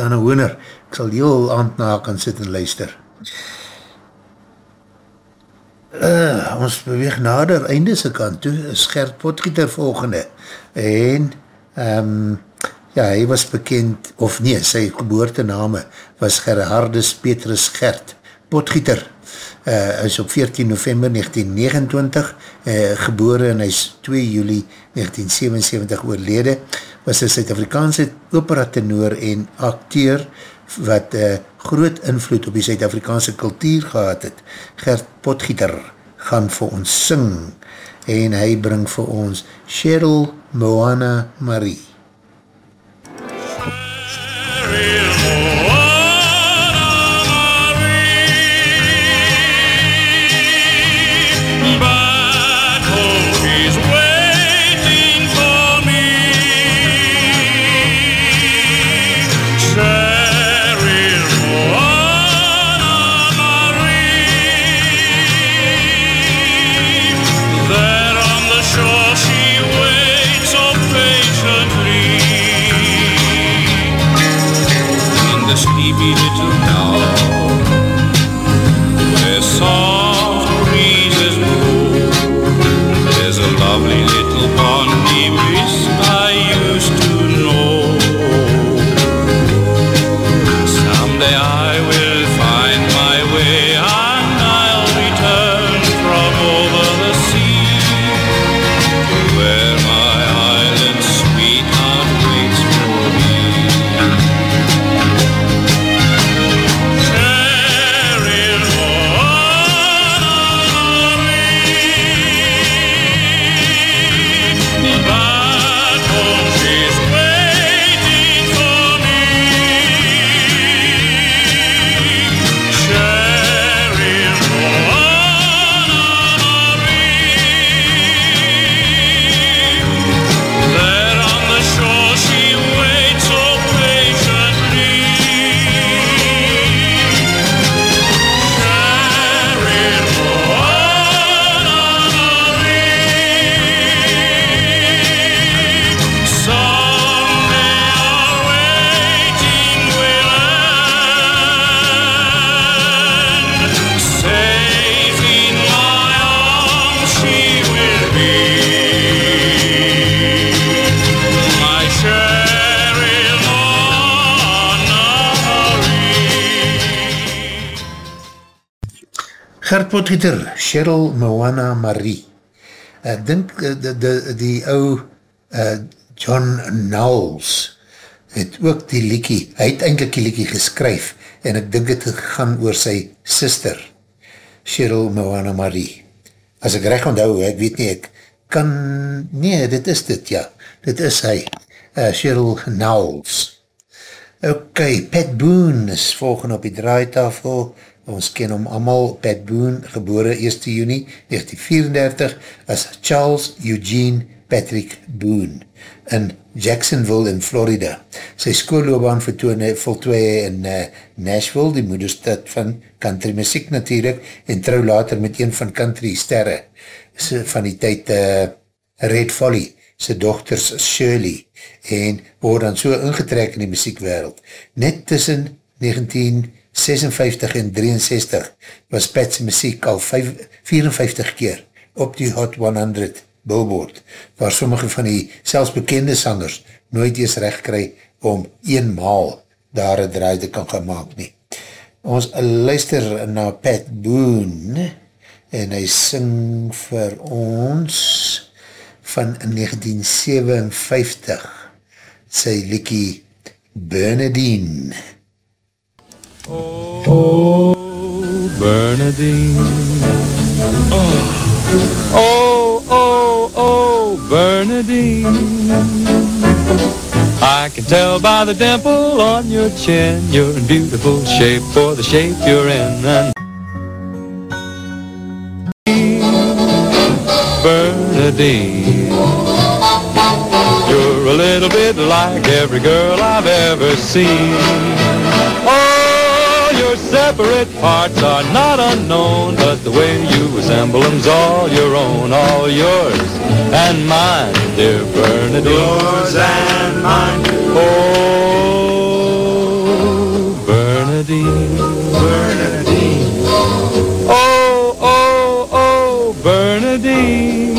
dan een hoener. Ek sal heel aand na kan sit en luister. Uh, ons beweeg nader einde se kant toe, Gert Potgieter volgende. En, um, ja, hy was bekend, of nee, sy geboortename was Gerhardus Petrus Gert Potgieter. Uh, hy is op 14 november 1929 uh, gebore en hy is 2 juli 1977 oorlede. Was een Suid-Afrikaanse opera tenor en acteur wat uh, groot invloed op die Suid-Afrikaanse kultuur gehad het. Gert Potgieter gaan vir ons sing en hy bring vir ons Cheryl Moana Marie. Cheryl Potgieter, Cheryl Moana Marie. Ek dink uh, die, die, die ou uh, John Knowles het ook die liekie, hy het eindelijk die liekie geskryf en ek dink het gaan oor sy sister, Cheryl Moana Marie. As ek recht onthou, ek weet nie, ek kan, nee, dit is dit, ja, dit is hy, uh, Cheryl Knowles. Ok, Pat Boone is volgende op die draaitafel, Ons ken hom amal, Pat Boone, gebore 1 juni 1934 as Charles Eugene Patrick Boone in Jacksonville in Florida. Sy skoolloobaan voltooie in uh, Nashville, die moederstad van country muziek natuurlijk, en trouw later met een van country sterre van die tyd uh, Red Folly, sy dochters Shirley, en word dan so ingetrek in die muziekwereld. Net tussen 19 56 en 63 was Pat's muziek al 5, 54 keer op die Hot 100 billboard, waar sommige van die selfs bekende sangers nooit eens recht kry om eenmaal daar een draai te kan gemaakt nie. Ons luister na Pat Boone en hy sing vir ons van 1957 sy liekie Bernadine. Oh, oh, oh, Bernadine. Oh, oh, oh, oh, Bernadine. I can tell by the dimple on your chin You're in beautiful shape for the shape you're in and Bernadine You're a little bit like every girl I've ever seen Oh separate parts are not unknown, but the way you assemble them's all your own, all yours and mine, dear Bernadine. Yours and mine. Oh, Bernadine. Bernadine. Oh, oh, oh, Bernadine.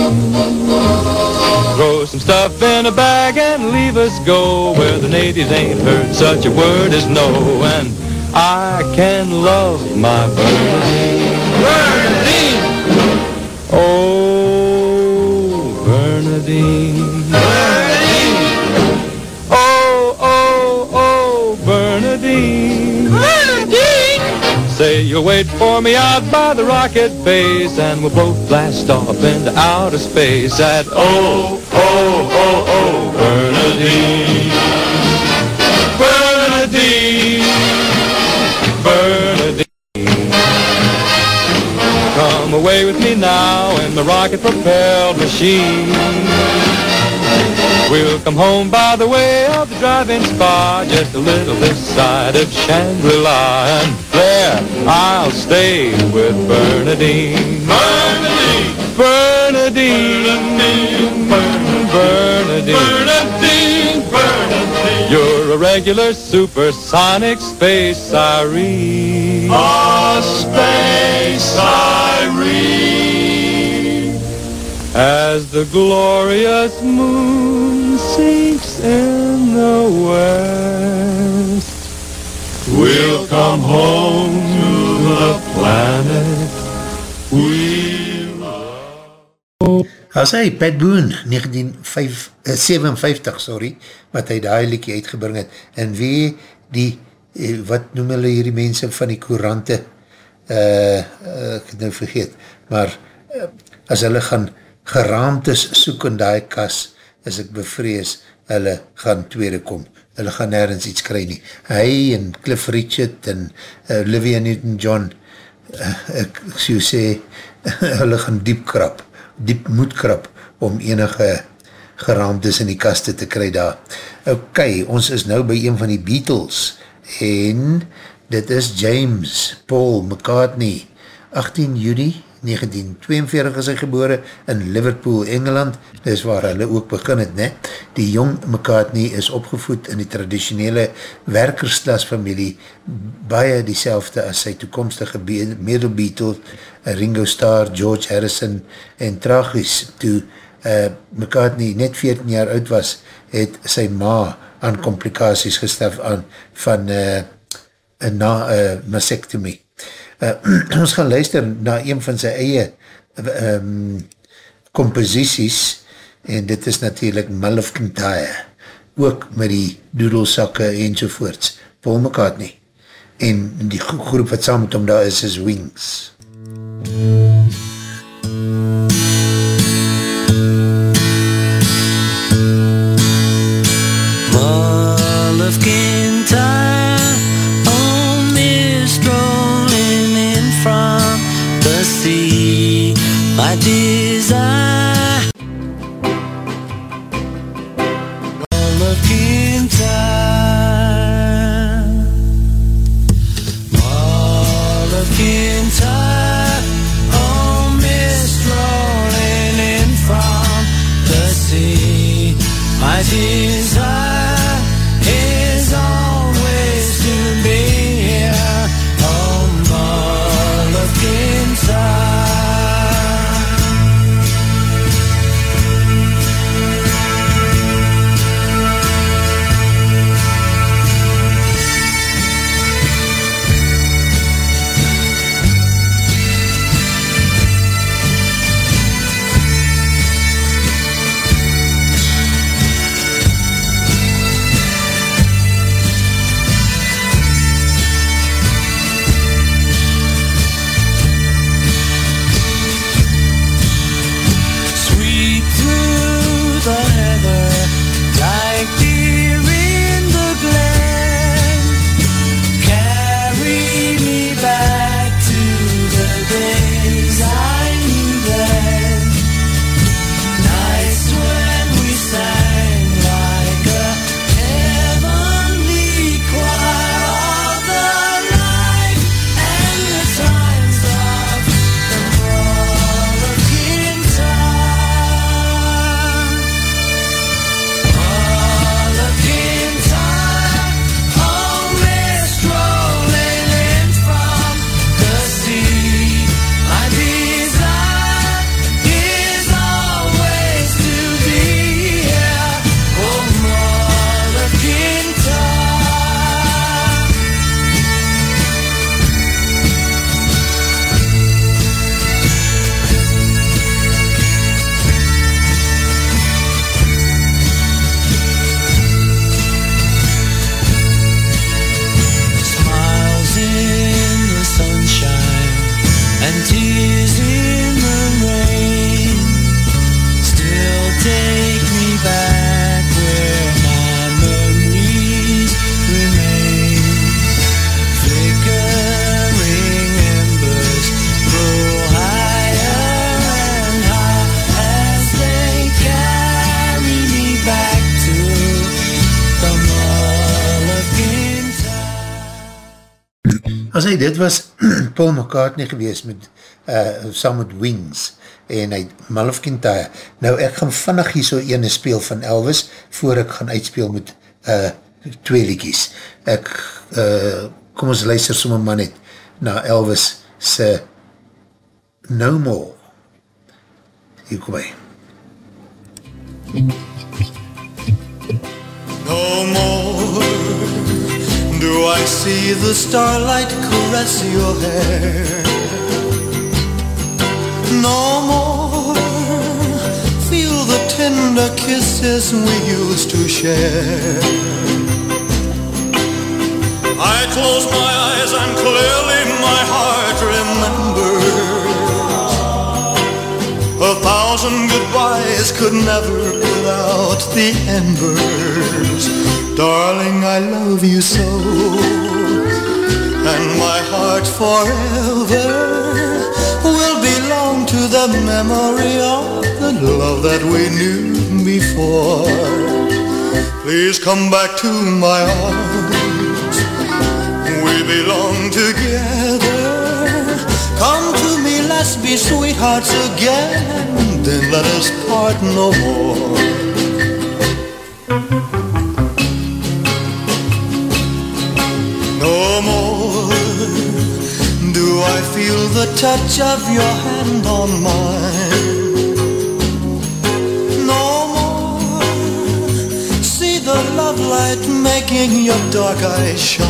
Throw some stuff in a bag and leave us go where the natives ain't heard such a word as no. And I can love my Bernadine. Bernadine. Oh, Bernadine. Bernadine. Oh, oh, oh, Bernadine. Bernadine. Say you'll wait for me out by the rocket base and we'll both blast off into outer space at oh, oh, oh, oh, Bernadine. Bernadine. Come away with me now in the rocket-propelled machine. We'll come home by the way of the drive-in spa, just a little this side of Shangri-La, and there I'll stay with Bernadine. Bernadine. Bernadine. Bernadine. Bernadine. Bernadine. Bernadine. You're a regular supersonic space siren. A space siren. As the glorious moon sinks in the west, We'll come home to the planet we love. As hy, Pat Boone, 1957, sorry, wat hy die liekie uitgebring het, en wie die, eh, wat noem hulle hierdie mense van die courante, uh, uh, ek het nou vergeet, maar uh, as hulle gaan geraamtes soek in die kas, is ek bevrees, hulle gaan tweede kom. Hulle gaan nergens iets kry nie. Hy en Cliff Richard en uh, Olivia Newton-John, uh, ek so sê, <laughs> hulle gaan diep krap, diep moed krap, om enige geraamtes in die kaste te kry daar. Ok, ons is nou by een van die Beatles, en dit is James Paul McCartney, 18 juni 1942 is hy gebore in Liverpool, Engeland, dis waar hulle ook begin het, ne? Die jong McCartney is opgevoed in die traditionele werkersklasfamilie, baie die as sy toekomstige middelbeetle, Ringo Starr, George Harrison, en tragies, toe uh, McCartney net 14 jaar oud was, het sy ma aan complicaties gestaf aan van uh, na, uh, mastectomie. Uh, <clears throat> ons gaan luister na een van sy eie um, composities en dit is natuurlijk Mull of Kintyre ook met die doedelsakke enzovoorts Paul McCartney. En die groep wat saam met hom daar is is Wings. Mull of Kintyre, My Hy, dit was <clears throat> Paul McCartney gewees met, uh, saam met Wings en hy Malfkin Tire. Nou ek gaan vannig hier so ene speel van Elvis voor ek gaan uitspeel met uh, twee liekies. Ek, uh, kom ons luister sommer maar net na Elvis se No More. Hier kom hy. No more do I see the starlight caress your hair. No more feel the tender kisses we used to share. I close my eyes and clearly my heart remembers. A thousand goodbyes could never put out the embers. Darling, I love you so. And my heart forever will belong to the memory of the love that we knew before. Please come back to my arms. We belong together. Come to me, let's be sweethearts again. Then let us part no more. No more do I feel the touch of your hand on mine. No more see the love light making your dark eyes shine.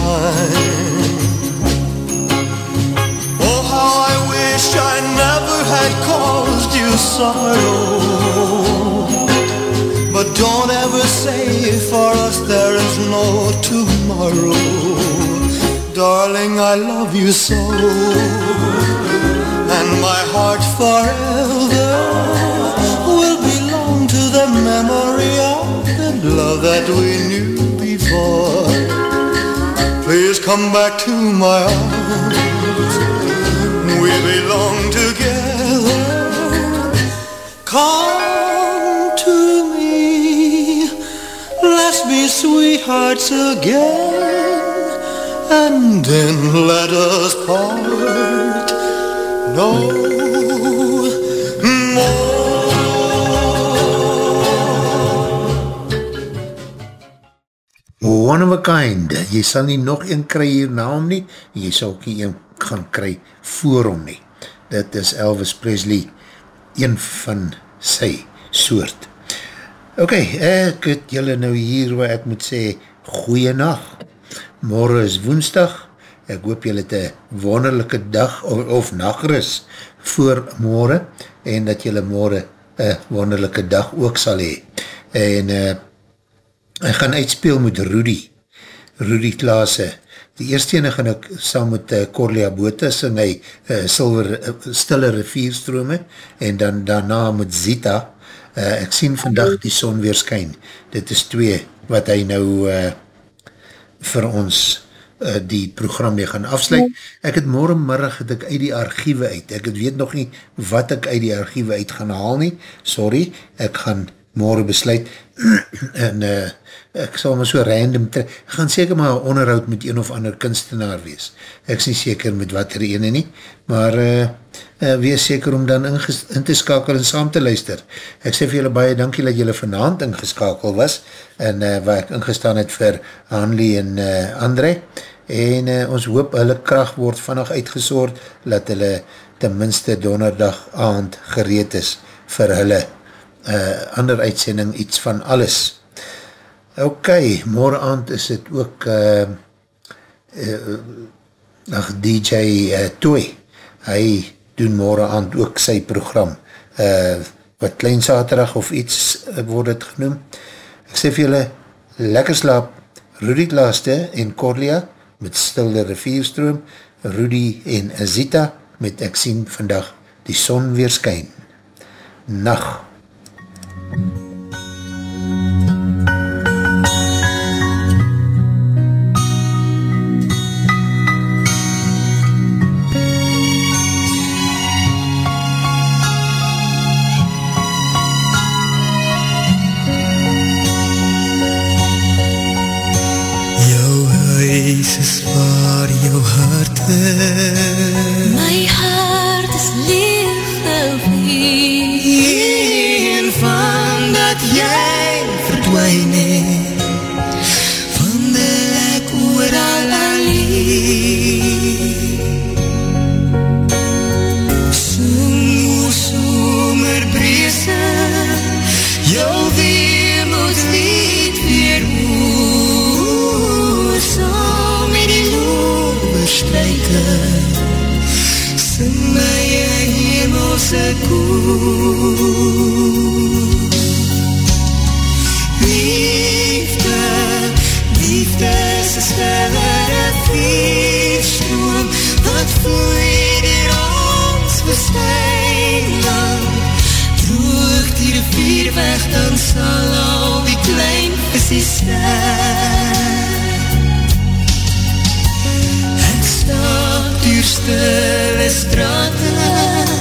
Oh, how I wish I never had caused you sorrow. But don't ever say for us there is no tomorrow. Darling, I love you so. And my heart forever will belong to the memory of the love that we knew before. Please come back to my arms. We belong together. Come to me. Let's be sweethearts again. And then let us part no One of a kind, jy sal nie nog een kry hier na hom nie, jy sal ook nie een gaan kry voor hom nie. Dit is Elvis Presley, een van sy soort. Ok, ek het julle nou hier waar ek moet sê, goeie nacht. Morgen is woensdag, ek hoop julle het een wonderlijke dag of, of nachtrus voor morgen, en dat julle morgen een wonderlijke dag ook sal hee. En uh, ek gaan uitspeel met Rudy, Rudy Klaasse. Die eerste ene gaan ek saam met uh, Corlia Bota sing hy uh, silver, uh, stille rivierstrome en dan daarna met Zita. Uh, ek sien vandag die son weer skyn. Dit is twee wat hy nou uh, vir ons uh, die program mee gaan afsluit. Ek het morgenmiddag het ek uit die archiewe uit. Ek het weet nog nie wat ek uit die archiewe uit gaan haal nie. Sorry, ek gaan morgen besluit <clears throat> en uh, ek sal maar so random gaan seker maar onderhoud met een of ander kunstenaar wees. Ek is nie seker met wat er ene nie, maar uh, uh, wees seker om dan in, te skakel en saam te luister. Ek sê vir julle baie dankie dat julle vanavond ingeskakel was en uh, waar ek ingestaan het vir Hanlie en uh, André en uh, ons hoop hulle kracht word vannig uitgesoord dat hulle tenminste donderdag aand gereed is vir hulle uh, ander uitsending iets van alles. Ok, morgen aand is het ook uh, uh, ach, DJ uh, eh, Toei. Hy doen morgen aand ook sy program. Uh, wat klein saterdag of iets uh, word het genoem. Ek sê vir julle, lekker slaap, Rudy Klaaste en Corlia met Stilde Rivierstroom, Rudy en Azita met Ek sien vandag die son weerskyn. Nacht. Nacht. there. se koel. Liefde, liefde is een snellere vliegstroom, wat vloeit in ons woestijn lang. Droog die rivier weg, dan sal al die klein visies sterk. Ek sta duurste straten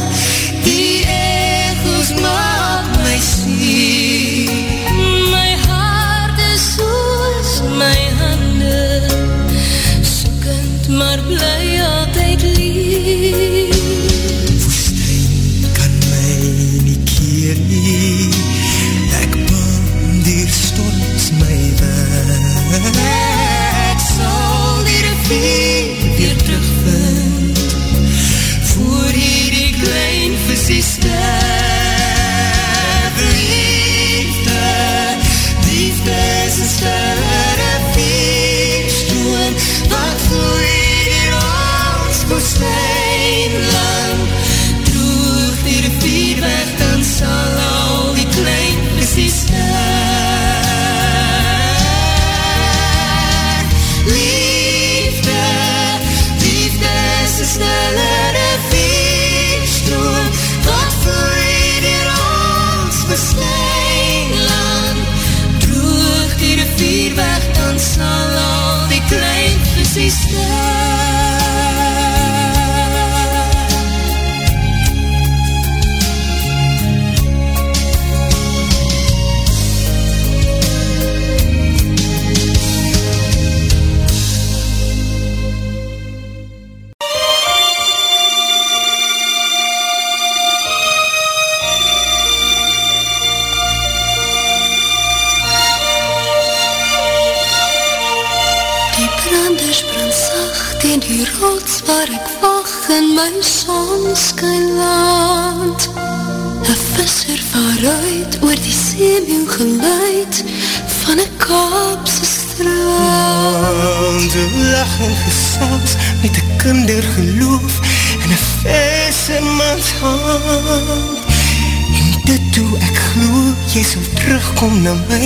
jy sal terugkom na my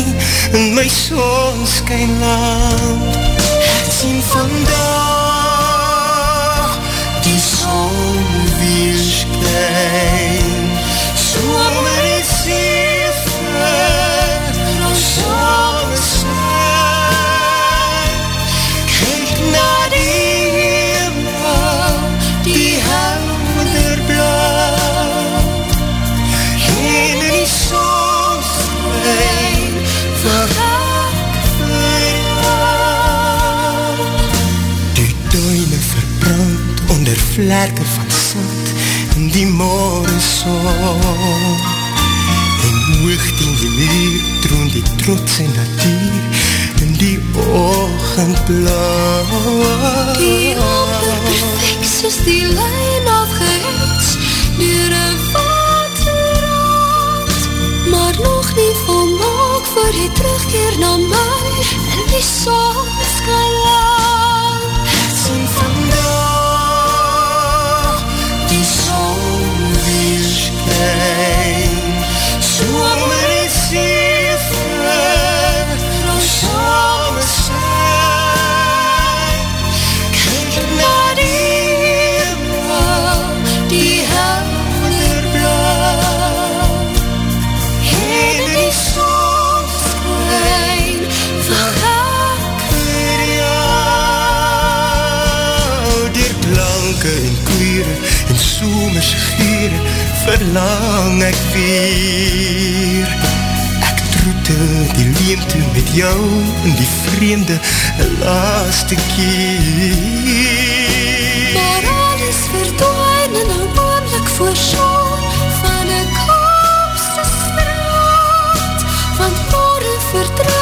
in my sonskynland. Ek sien vandag die son weer skyn So vlerke van sand in die morgenson En hoog teen die muur troon die trotse natuur in die ochendblauw Die lampe perfect soos die lijn afgehets door een waterrand Maar nog nie volmaak voor die terugkeer na my in die zon. Zomer en sefer Ons samen zijn Kijk naar die hemel Die helder blauw En die zonschijn Van elke jou Dier planken en klieren En zomers gieren verlang ek weer. Ek troete die leemte met jou In die vreemde laaste keer. Maar alles verdwijn in een oomlik voor zon Van een kaapse straat. Want morgen verdruk